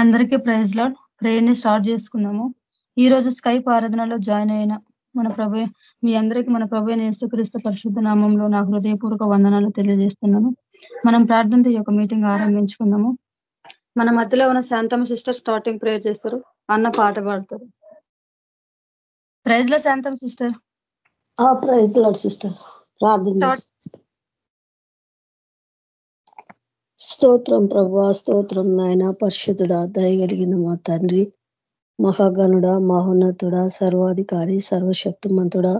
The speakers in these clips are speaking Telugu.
అందరికీ ప్రైజ్ లాడ్. ప్రేయర్ని స్టార్ట్ చేసుకున్నాము ఈ రోజు స్కైప్ ఆరాధనలో జాయిన్ అయిన మన ప్రభు మీ అందరికీ మన ప్రభు యేసుక్రీస్తు పరిశుద్ధ నామంలో నా హృదయపూర్వక వందనాలు తెలియజేస్తున్నాను. మనం ప్రార్థనతో యొక్క మీటింగ్ ఆరంభించుకున్నాము మన మధ్యలో ఉన్న శాంతమ్మ సిస్టర్ స్టార్టింగ్ ప్రేయర్ చేస్తారు. అన్న పాట పాడతారు. ప్రైజ్లో శాంతం సిస్టర్. Praise lord sister. ప్రార్థన స్తోత్రం ప్రభా స్తోత్రం నాయన. పరిశుద్ధుడా దయగలిగిన మా తండ్రి మహాగణుడ మహోన్నతుడ సర్వాధికారి సర్వశక్తిమంతుడా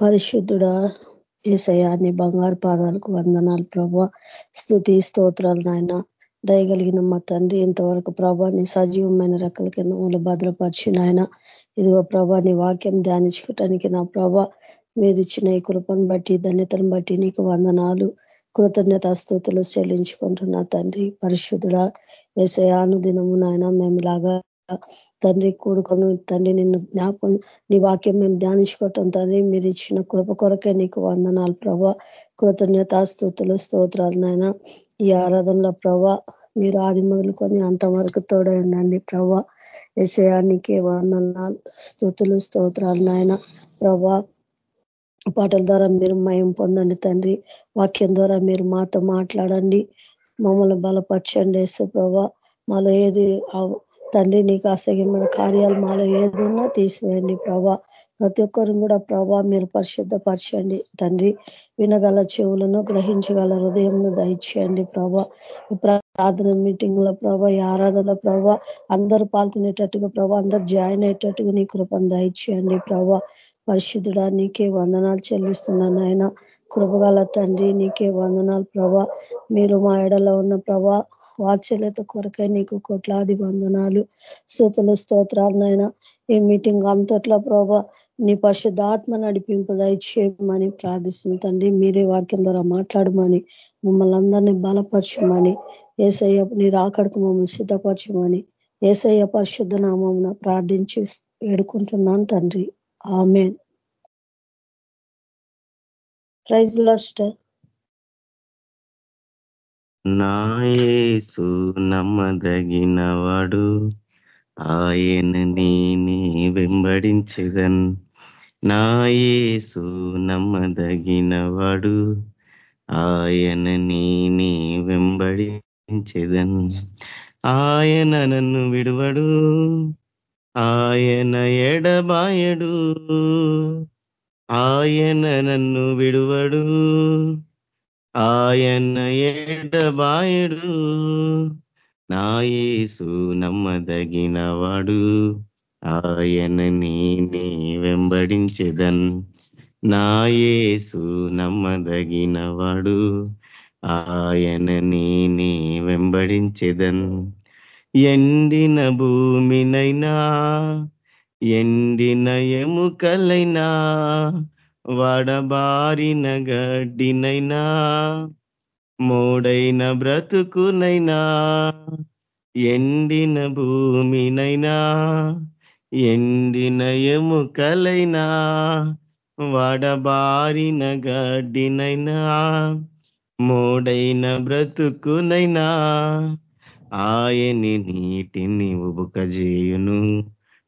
పరిశుద్ధుడా ఏసయాన్ని బంగారు పాదాలకు వందనాలు ప్రభా. స్థుతి స్తోత్రాలు నాయన. దయగలిగిన మా తండ్రి ఇంతవరకు ప్రభాని సజీవమైన రెక్కల కింద మూల భద్రపరిచి నాయన. ఇదిగో ప్రభాని వాక్యం ధ్యానించుకోవటానికి నా ప్రభా మీరు ఇచ్చిన ఈ కృపను బట్టి ధన్యతను బట్టి నీకు వందనాలు. కృతజ్ఞత స్థుతులు చెల్లించుకుంటున్నా తండ్రి. పరిశుద్ధుడ ఏసయాను దినము నాయన మేము ఇలాగా తండ్రి కూడుకొని తండ్రి నిన్ను జ్ఞాపం నీ వాక్యం మేము ధ్యానించుకోవటం తండ్రి. మీరు ఇచ్చిన కృప కొరకే నీకు వందనాలు ప్రభా. కృతజ్ఞత స్థుతులు స్తోత్రాలు నాయన. ఈ ఆరాధనలో ప్రభా మీరు ఆది మొదలుకొని అంతవరకు తోడే ఉండండి ప్రభా. విషయానికి వందనాలు స్థుతులు స్తోత్రాలు నాయన. ప్రభా పాటల ద్వారా మీరు మయం పొందండి తండ్రి. వాక్యం ద్వారా మీరు మాతో మాట్లాడండి. మమ్మల్ని బలపరచండి వేసు ప్రభా మాలో ఏది తండ్రి నీకు అసహ్యమైన కార్యాలు మాలో ఏది ఉన్నా తీసివేయండి ప్రభా. ప్రతి ఒక్కరు కూడా ప్రభా మీరు పరిశుద్ధపరచండి తండ్రి. వినగల చెవులను గ్రహించగల హృదయంను దయచేయండి ప్రభా. ప్రార్థన మీటింగ్లో ప్రభా ఈ ఆరాధన ప్రభా అందరూ పాల్గొనేటట్టుగా ప్రభా అందరు జాయిన్ అయ్యేటట్టుగా నీ కృపను దయచేయండి ప్రభా. పరిశుద్ధుడా నీకే వందనాలు చెల్లిస్తున్నాను ఆయన కృపగల తండ్రి నీకే వందనాలు ప్రభా. మీరు మా ఎడలో ఉన్న ప్రభా వాత్సల్యత కొరకై నీకు కోట్లాది వందనాలు స్థుతులు స్తోత్రాలు నాయన. ఈ మీటింగ్ అంతట్లో ప్రభా నీ పరిశుద్ధాత్మ నడిపింపు దయచేయమని ప్రార్థిస్తుంది తండ్రి. మీరే వాక్యం ద్వారా మాట్లాడమని మమ్మల్ని అందరినీ బలపరచమని ఏసయ్య నీ రాకడకు మమ్మల్ని సిద్ధపరచమని ఏసయ్య పరిశుద్ధ నామం ప్రార్థించి వేడుకుంటున్నాను తండ్రి. ఆమెన్. ప్రైజ్ లాస్టర్ నాయసు నమ్మదగినవాడు ఆయన నీ వెంబడించదన్. నాయసు నమ్మదగినవాడు ఆయన నీ వెంబడించదన్. ఆయన నన్ను విడువడు ఆయన ఎడబాయడు. ఆయన నన్ను విడువడు. ఆయన ఎడబాయడు. నాయసు నమ్మదగినవాడు. ఆయన నీ వెంబడించెదన్. నాయేసు నమ్మదగినవాడు. ఆయన నీ వెంబడించెదన్. ఎండిన భూమినైనా ఎండిన ఎముకలైనా వడబారిన గడ్డినైనా మోడైన బ్రతుకునైనా ఎండిన భూమినైనా ఎండిన ఎముకలైనా వడబారిన గడ్డినైనా మోడైన బ్రతుకునైనా ఆయని నీటిని ఉబుకజేయును.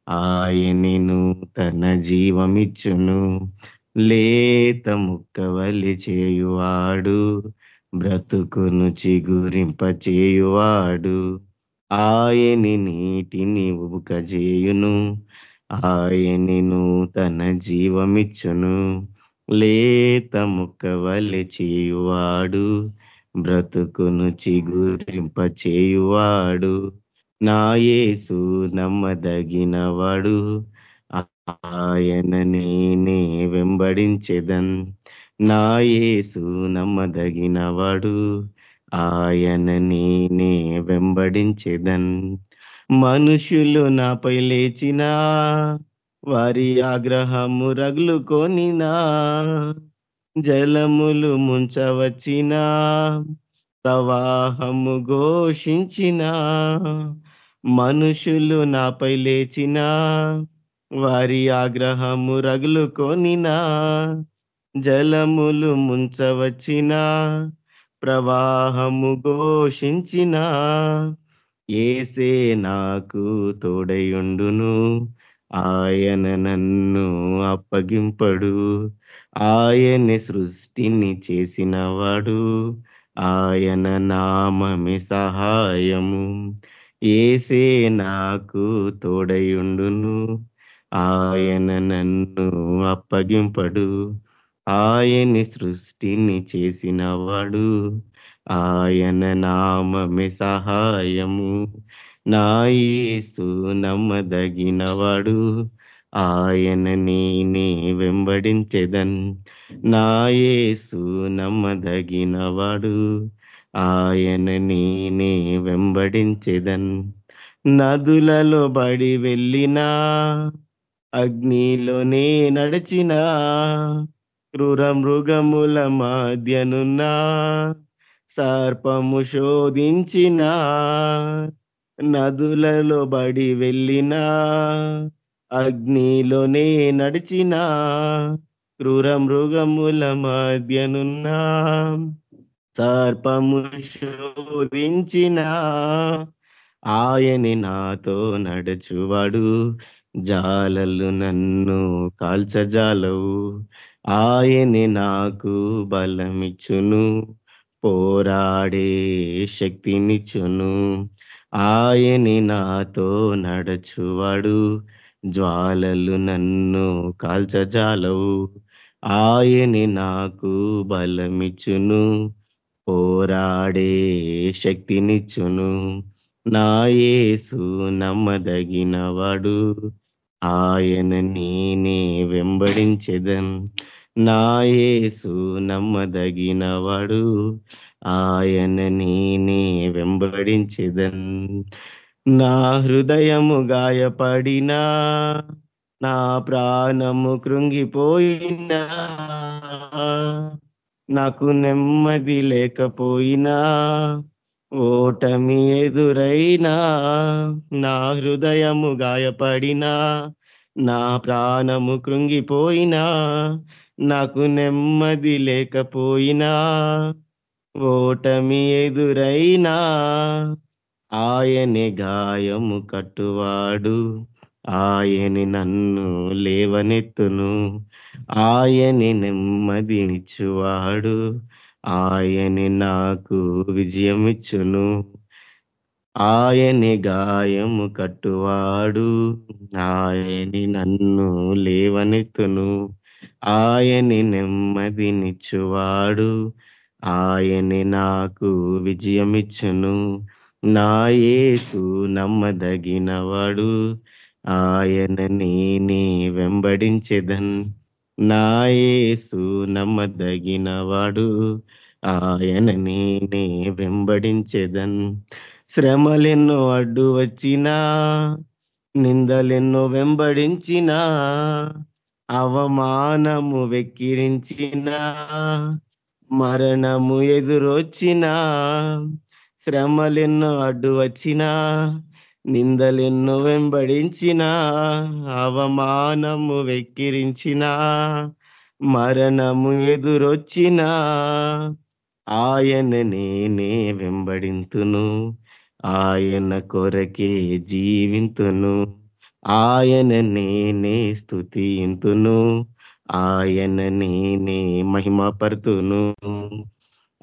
ఆయనిను తన జీవమిచ్చును. లేత ముక్కవలి చేయువాడు బ్రతుకును చిగురింప చేయువాడు. ఆయని నీటిని ఉబుకజేయును ఆయనిను తన జీవమిచ్చును. లేత ముక్కవలి చేయువాడు బ్రతుకును చిగురింప చేయువాడు. నాయేసు నమ్మదగినవాడు. ఆయన నేనే వెంబడించెదన్. నాయేసు నమ్మదగినవాడు. ఆయన నేనే వెంబడించెదన్. మనుషులు నాపై లేచిన వారి ఆగ్రహము రగులుకొనినా జలములు ముంచవచ్చినా ప్రవాహము ఘోషించిన మనుషులు నాపై లేచిన వారి ఆగ్రహము రగులుకొనినా జలములు ముంచవచ్చిన ప్రవాహము ఘోషించిన ఏసే నాకు తోడయుండును ఆయన నన్ను అప్పగింపడు ఆయన సృష్టిని చేసినవాడు ఆయన నామమి సహాయము. ఏసే నాకు తోడయుండును. ఆయన నన్ను అప్పగింపడు. ఆయని సృష్టిని చేసినవాడు ఆయన నామమే సహాయము. నాయసు నమ్మదగినవాడు ఆయన నేనే వెంబడించెదన్. నాయసు నమ్మదగినవాడు ఆయన నేనే వెంబడించెదన్ నదులలో బడి వెళ్ళినా అగ్నిలోనే నడిచిన క్రూర మృగముల మధ్యనున్నా సర్పము శోధించిన నదులలో బడి వెళ్ళిన అగ్నిలోనే నడిచిన క్రూర మృగముల మధ్యనున్నా సర్పము శోధించిన ఆయని నాతో నడుచువాడు. జాలలు నన్ను కాల్చజాలవు. ఆయని నాకు బలమిచ్చును. పోరాడే శక్తినిచ్చును. ఆయని నాతో నడచువాడు. జ్వాలలు నన్ను కాల్చజాలవు. ఆయని నాకు బలమిచ్చును. పోరాడే శక్తినిచ్చును. నా యేసు నమ్మదగినవాడు. ఆయన నేనే వెంబడించెదన్. నా యేసు నమ్మదగినవాడు. ఆయన నేనే వెంబడించెదన్. నా హృదయము గాయపడినా నా ప్రాణము కృంగిపోయినా నాకు నెమ్మది లేకపోయినా ఓటమి ఎదురైనా నా హృదయము గాయపడినా నా ప్రాణము కృంగిపోయినా నాకు నెమ్మది లేకపోయినా ఓటమి ఎదురైనా ఆయనే గాయము కట్టువాడు ఆయని నన్ను లేవనెత్తును. ఆయని నెమ్మదినిచ్చువాడు ఆయని నాకు విజయమిచ్చును. ఆయని గాయము కట్టువాడు ఆయని నన్ను లేవనెత్తును. ఆయని నెమ్మదినిచ్చువాడు ఆయని నాకు విజయమిచ్చును. నా యేసు నమ్మదగినవాడు ఆయన నేనే వెంబడించెదన్. నాయేసు నమ్మదగినవాడు. ఆయన నేనే వెంబడించెదన్. శ్రమలెన్నో అడ్డు వచ్చినా నిందలెన్నో వెంబడించినా అవమానము వెక్కిరించిన మరణము ఎదురొచ్చినా శ్రమలెన్నో అడ్డు వచ్చినా నిందలెన్ను వెంబడించిన అవమానము వెక్కిరించిన మరణము ఎదురొచ్చిన. ఆయన నేనే వెంబడింతును ఆయన కొరకే జీవింతును. ఆయన నేనే స్థుతింతును ఆయన నేనే మహిమపరుతును.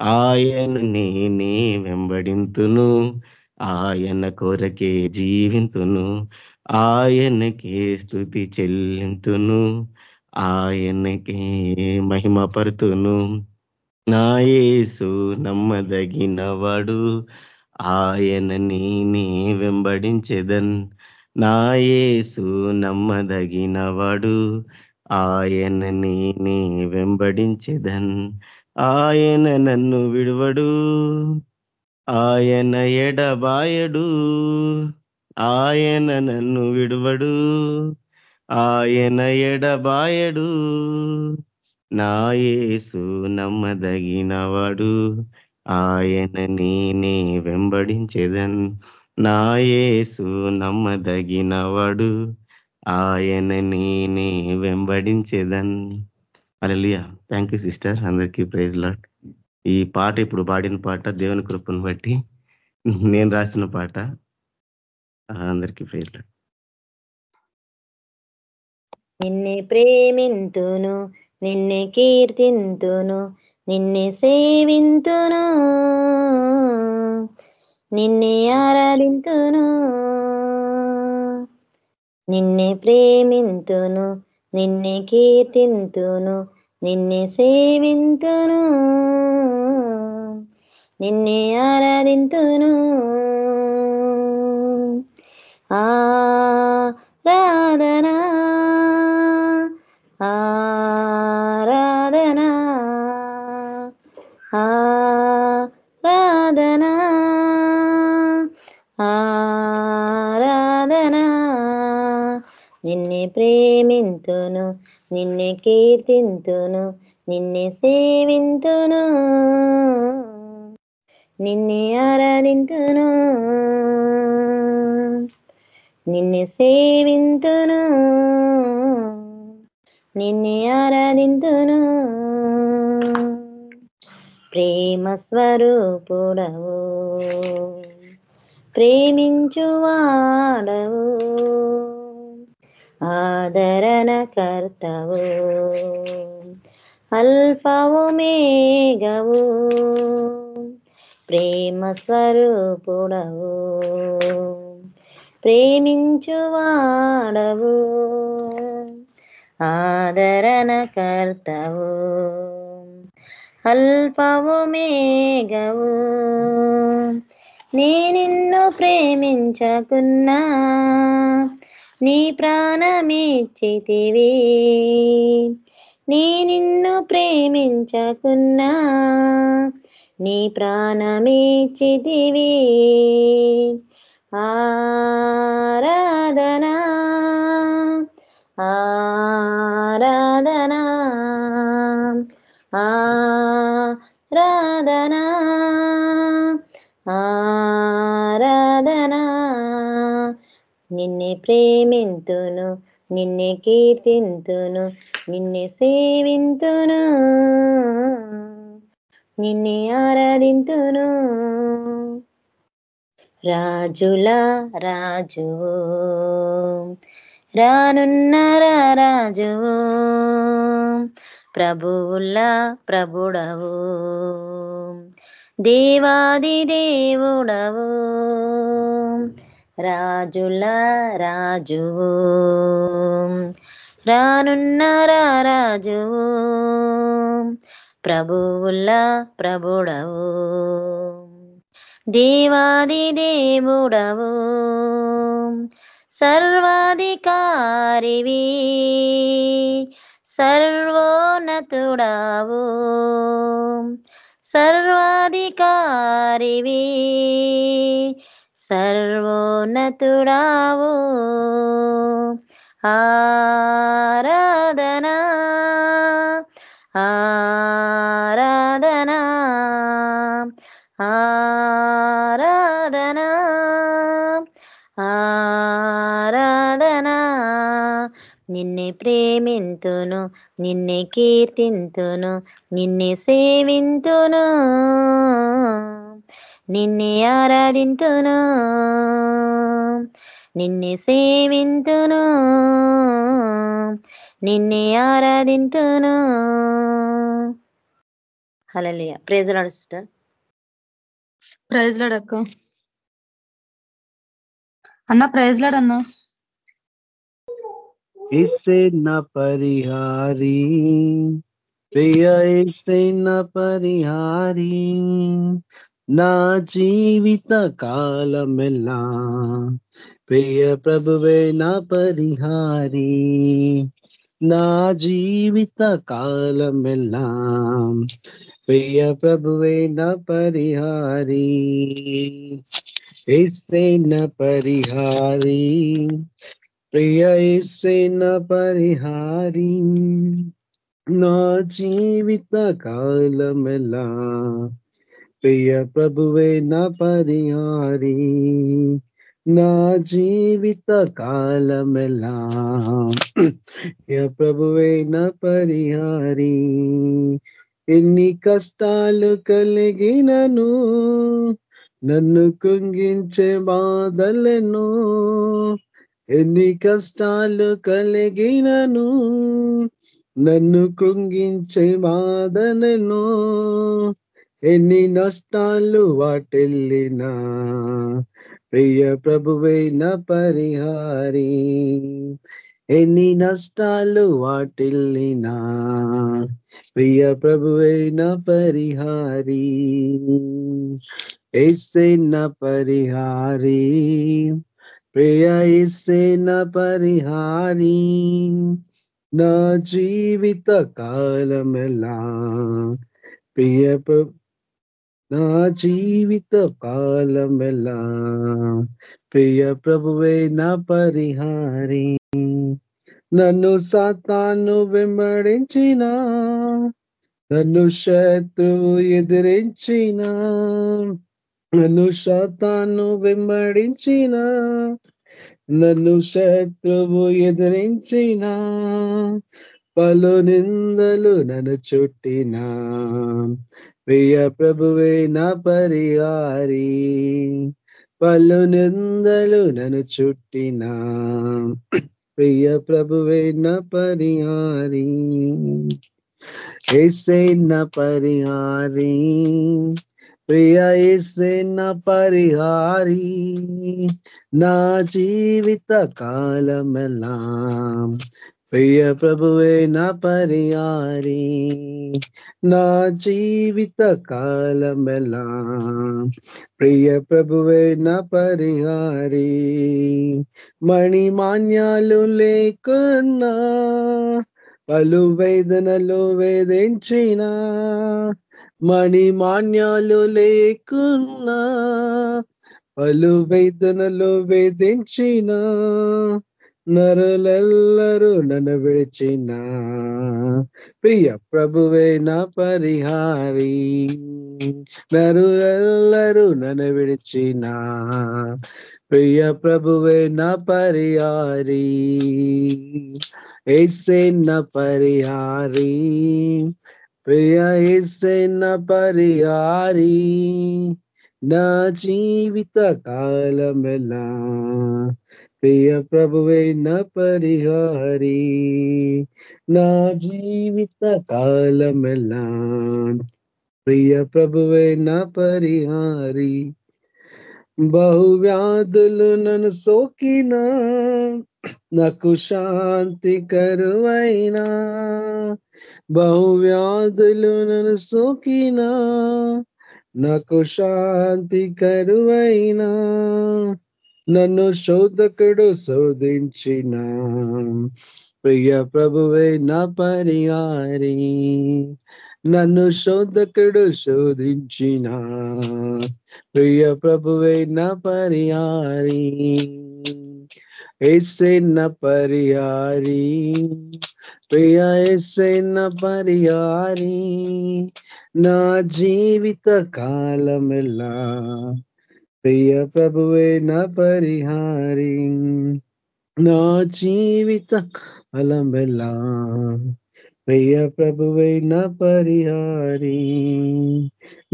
ఆయన నేనే వెంబడింతును ఆయన కొరకే జీవింతును ఆయనకే స్థుతి చెల్లింతును ఆయనకే మహిమపరుతును. నా యేసు నమ్మదగినవాడు ఆయన నేనే వెంబడించెదన్. నాయేసు నమ్మదగినవాడు ఆయన నేనే వెంబడించెదన్. ఆయన నన్ను విడువడు. ఆయన ఎడబాయడు ఆయన నన్ను విడువడు. ఆయన ఎడబాయడు నా యేసు నమ్మదగినవాడు. ఆయన నేనే వెంబడించేదన్ నా యేసు నమ్మదగినవాడు. ఆయన నేనే వెంబడించేదన్. అలలియా థ్యాంక్ యూ సిస్టర్ అందరికీ ప్రైజ్ లాట్ ఈ పాట ఇప్పుడు పాడిన పాట దేవుని కృపను బట్టి నేను రాసిన పాట. అందరికీ ప్రైజ్ నిన్నే ప్రేమింతును నిన్నే కీర్తింతును నిన్నే సేవింతును నిన్నే ఆరాధింతును నిన్నే ప్రేమింతును నిన్నే కీర్తింతును నిన్నే సేవింతును. నిన్నే ఆరాధింతును. ఆరాధనా ఆరాధనా ఆరాధనా ఆరాధనా. నిన్నే ప్రేమింతును నిన్నే కీర్తింతును నిన్నే సేవింతును. నిన్నే ఆరాధింతును. నిన్నే సేవింతును. నిన్నే ఆరాధింతును. ప్రేమ స్వరూపుడవు. ప్రేమించువాడవు. ఆదరణ కర్తవు అల్ఫవు మేఘవు. ప్రేమ స్వరూపుడవు. ప్రేమించువాడవు. ఆదరణ కర్తవు. అల్పవు మేఘవు. నీ నిన్ను ప్రేమించకున్నా నీ ప్రాణమిచ్చితివి. నీ నిన్ను ప్రేమించకున్నా నీ ప్రాణమిచ్చితివి ఆరాధనా ఆరాధనా ఆరాధనా ఆరాధనా. నిన్నే ప్రేమింతును నిన్నే కీర్తింతును నిన్నే సేవింతును. నిన్నే ఆరాధింతును. రాజుల రాజు రానున్నరా రాజు ప్రభువుల ప్రభుడవు దేవాది దేవుడవు రాజుల రాజు రానున్నరా రాజు ప్రభువుల్లా ప్రభుడవు. దేవాది దేవుడవు. సర్వాధికారివి. సర్వోన్నతుడావు. సర్వాధికారివి. సర్వోన్నతుడావు. ఆరాధనా ఆరాధనా ఆరాధనా ఆరాధనా. నిన్నే ప్రేమింతును నిన్నే కీర్తింతును నిన్నే సేవింతును నిన్నే ఆరాధింతును నిన్నే సేవింతును నిన్నే ఆరాధింతును. హలలియ ప్రేజ్ లాడు సిస్టర్ ప్రైజ్ లాడు అక్క. అన్న ప్రైజ్ లాడు అన్న. ఇసే నా పరిహారీ ప్రియ ఇసే నా జీవిత కాలమెల్లా ప్రియ ప్రభువే నా పరిహారీ నా జీవిత కాలమెల్లా ప్రియ ప్రభువే నా పరిహారి ఇస్తే నా పరిహారి ప్రియ ఇసిన పరిహారి నా జీవిత కాలమెలా ప్రియ ప్రభువే నా పరిహారి నా జీవిత కాలమెలా ప్రియ ప్రభువే నా పరిహారి ఎన్ని కష్టాలు కలిగినను నన్ను కుంగించే బాధలను ఎన్ని కష్టాలు కలిగినను నన్ను కృంగించే బాధలను ఎన్ని నష్టాలు వాటిల్లినా. ప్రియ ప్రభువైన పరిహారి ఎన్ని నష్టాలు వాటిల్లినా. ప్రియ ప్రభువైన పరిహారి ఎస్సెన్న పరిహారి ప్రియ ఎస్సెన్న పరిహారి నా జీవిత కాలమెలా? ప్రియ నా జీవిత కాలమెలా? ప్రియ ప్రభువే నా పరిహారి నన్ను సాతాను వెంబడించినా నన్ను శత్రువు ఎదిరించిన నన్ను శాతాను వెంబడించిన నన్ను శత్రువు ఎదిరించిన పలు నిందలు నన్ను చుట్టిన. ప్రియ ప్రభువే నా పరిహారి పలు నిందలు నన్ను చుట్టిన. ప్రియ ప్రభువే నా పరిహారి. ఏసే పరిహారి ప్రియ ఏసే పరిహారి నా జీవిత కాలమెలా ప్రియ ప్రభువే నా పరిహారి నా జీవిత కాలమెలా ప్రియ ప్రభువే నా పరిహారి మణిమాన్యాలు లేకున్నా పలు వేదనలు వేధించిన మణిమాన్యాలు లేకున్నా పలు వేదనలు వేధించిన నరులెల్లరూ నన్ను విడిచిన. ప్రియ ప్రభువే నా పరిహారి నరులెల్లరూ నన్ను విడిచిన. ప్రియ ప్రభువే నా పరిహారి ఏసే నా పరిహారి ప్రియ ఏసే నా పరిహారి నా జీవిత కాలమెలా ప్రియ ప్రభువే నా పరిహారి నా జీవిత కాలమెలా ప్రియ ప్రభువే నా పరిహారి బహువ్యాధులు నన్ను సోకినా నాకు శాంతి కరువైనా. బహువ్యాధులు నన్ను సోకినా నాకు శాంతి కరువైనా. నన్ను శోధకుడు శోధించిన ప్రియ ప్రభువే నా పరిహారి. నన్ను శోధకుడు శోధించిన. ప్రియ ప్రభువే నా పరిహారి. ఎస్సైన పరిహారి. ప్రియ ఎస్సైన పరిహారి. నా జీవిత కాలమెల్లా. ప్రియ ప్రభువే నా పరిహారి. నా జీవిత కాలమెల్లా. ప్రియ ప్రభువైన పరిహారి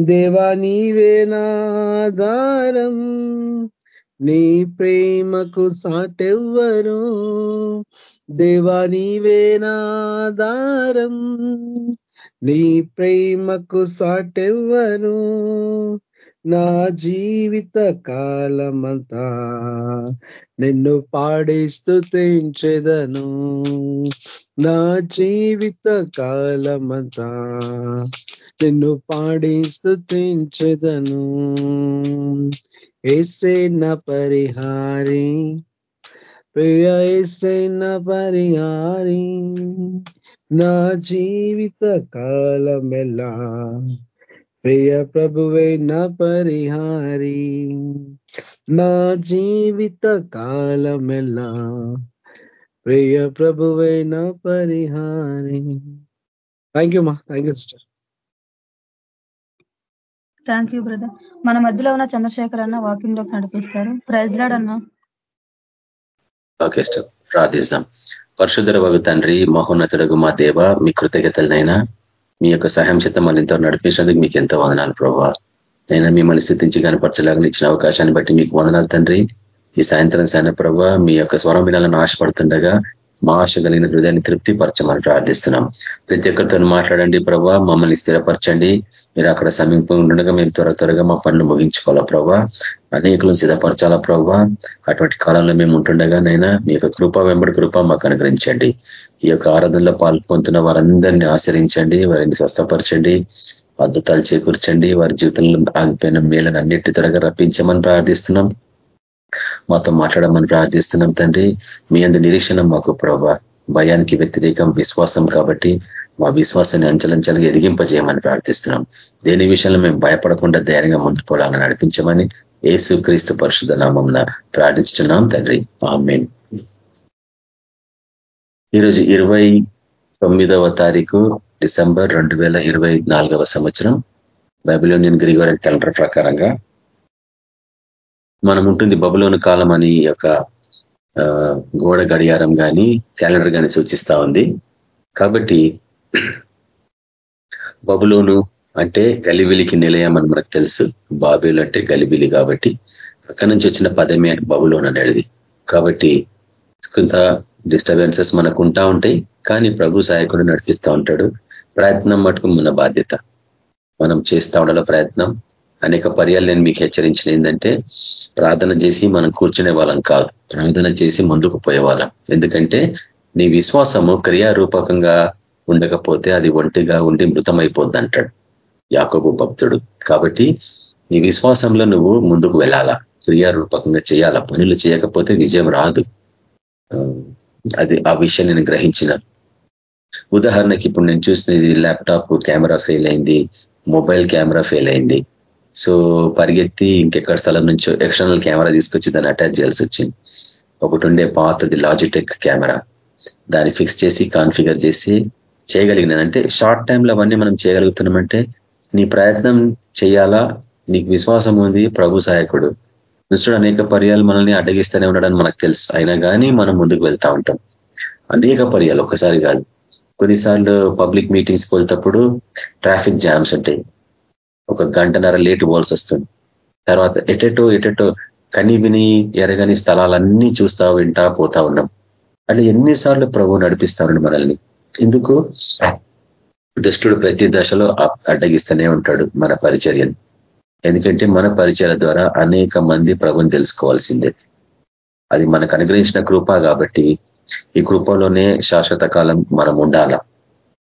దేవా నీవే నీ ప్రేమకు సాటెవ్వరు. దేవా నీవే నీ ప్రేమకు సాటెవ్వరు. నా జీవిత కాలమంతా నిన్ను పాడి తెంచెదను. నా జీవిత కాలమంతా నిన్ను పాడి తెంచెదను. ఏసే నా పరిహారి ప్రియ ఏసే నా పరిహారి నా జీవిత కాలమెలా ప్రియ ప్రభువే నా పరిహారి. నా జీవిత కాలమెలా? ప్రియ ప్రభువే నా పరిహారి. Thank you ma thank you sister thank you brother మన మధ్యలో ఉన్న చంద్రశేఖర్ అన్న వాకింగ్లోకి నడిపిస్తారు. ప్రైజ్ లాడ్ అన్న. ఓకే స్టార్ ప్రార్థిస్తాం. పరశుధర వగు తండ్రి మహోన్నతుడగు మా దేవ మీ కృతజ్ఞతలనైనా మీ యొక్క సహాయం చేత మన ఎంతో నడిపించినందుకు మీకు ఎంతో వందనాలు ప్రభావ నేను మిమ్మల్ని స్థితించి కనపరచలాగా ఇచ్చిన అవకాశాన్ని బట్టి మీకు వందనాలు తండ్రి. ఈ సాయంత్రం సైన ప్రభావ మీ యొక్క స్వరం వినాలను ఆశపడుతుండగా మా ఆశ కలిగిన హృదయాన్ని తృప్తిపరచమని ప్రార్థిస్తున్నాం. ప్రతి ఒక్కరితో మాట్లాడండి ప్రభా మమ్మల్ని స్థిరపరచండి. మీరు అక్కడ సమీపం ఉండగా మేము త్వర త్వరగా మా పనులు ముగించుకోవాలా ప్రభావ అనేకులను సిద్ధపరచాలా ప్రభావ అటువంటి కాలంలో మేము ఉంటుండగా నైనా మీ యొక్క కృప వెంబడి కృప మాకు అనుగ్రహించండి. ఈ యొక్క ఆరాధనలో పాల్పొందుతున్న వారందరినీ ఆశ్రయించండి వారిని స్వస్థపరచండి అద్భుతాలు చేకూర్చండి వారి జీవితంలో ఆగిపోయిన మేలను అన్నిటి త్వరగా రప్పించమని ప్రార్థిస్తున్నాం. మాతో మాట్లాడమని ప్రార్థిస్తున్నాం తండ్రి. మీ అందు నిరీక్షణ మాకు ప్రభా. భయానికి వ్యతిరేకం విశ్వాసం కాబట్టి మా విశ్వాసాన్ని అంచలంచలుగా ఎదిగింపజేయమని ప్రార్థిస్తున్నాం. దేని విషయంలో మేము భయపడకుండా ధైర్యంగా ముందు పోలాలని నడిపించమని ఏసు క్రీస్తు పరిశుద్ధ నామం ప్రార్థించుతున్నాం తండ్రి. ఆమెన్. ఈరోజు ఇరవై తొమ్మిదవ తారీఖు డిసెంబర్ రెండు వేల ఇరవై నాలుగవ సంవత్సరం బైబిలోనియన్ గ్రిగోరియన్ క్యాలెండర్ ప్రకారంగా మనం ఉంటుంది బబులోని కాలం అని యొక్క గోడ గడియారం కానీ క్యాలెండర్ కానీ సూచిస్తా ఉంది. కాబట్టి బబులోను అంటే గలిబిలికి నిలయం అని మనకు తెలుసు. బాబేలు అంటే గలిబిలి కాబట్టి అక్కడి నుంచి వచ్చిన పదమే బబులోన్ అనేది కాబట్టి కొంత డిస్టర్బెన్సెస్ మనకు ఉంటా ఉంటాయి కానీ ప్రభు సహాయకుడు నడిపిస్తూ ఉంటాడు. ప్రయత్నం మటుకు మన బాధ్యత. మనం చేస్తూ ఉండాలో ప్రయత్నం. అనేక పర్యాలు నేను మీకు హెచ్చరించిన ఏంటంటే ప్రార్థన చేసి మనం కూర్చునే వాళ్ళం కాదు. ప్రార్థన చేసి ముందుకు పోయేవాళ్ళం. ఎందుకంటే నీ విశ్వాసము క్రియారూపకంగా ఉండకపోతే అది ఒంటిగా ఉండి మృతమైపోద్ది అంటాడు యాకోబు భక్తుడు. కాబట్టి నీ విశ్వాసంలో నువ్వు ముందుకు వెళ్ళాలా? క్రియారూపకంగా చేయాలా? పనులు చేయకపోతే విజయం రాదు. అది ఆ విషయం నేను గ్రహించిన. ఉదాహరణకి ఇప్పుడు నేను చూసినది ల్యాప్టాప్ కెమెరా ఫెయిల్ అయింది మొబైల్ కెమెరా ఫెయిల్ అయింది. సో పరిగెత్తి ఇంకెక్కడ స్థలం నుంచో ఎక్స్టర్నల్ కెమెరా తీసుకొచ్చి దాన్ని అటాచ్ చేయాల్సి వచ్చింది. ఒకటి ఉండే పాతది లాజిటెక్ కెమెరా దాన్ని ఫిక్స్ చేసి కాన్ఫిగర్ చేసి చేయగలిగినానంటే షార్ట్ టైంలో అవన్నీ మనం చేయగలుగుతున్నామంటే నీ ప్రయత్నం చేయాలా? నీకు విశ్వాసం ఉంది ప్రభు సహాయకుడు. కృష్ణుడు అనేక పర్యాలు మనల్ని అడ్డగిస్తూనే ఉన్నాడని మనకు తెలుసు. అయినా కానీ మనం ముందుకు వెళ్తా ఉంటాం. అనేక పర్యాలు ఒక్కసారి కాదు. కొన్నిసార్లు పబ్లిక్ మీటింగ్స్కి వెళ్తప్పుడు ట్రాఫిక్ జామ్స్ ఉంటాయి. ఒక గంటన్నర లేట్ పోవాల్సి వస్తుంది. తర్వాత ఎటెటో ఎటెటో కని విని ఎరగని స్థలాలన్నీ చూస్తా వింటా పోతా ఉన్నాం. అట్లా ఎన్నిసార్లు ప్రభు నడిపిస్తామండి మనల్ని. ఎందుకు? దుష్టుడు ప్రతి దశలో అడ్డగిస్తూనే ఉంటాడు మన పరిచర్యను. ఎందుకంటే మన పరిచయాల ద్వారా అనేక మంది ప్రభుని తెలుసుకోవాల్సిందే. అది మనకు అనుగ్రహించిన కృప కాబట్టి ఈ కృపలోనే శాశ్వత కాలం మనం ఉండాల.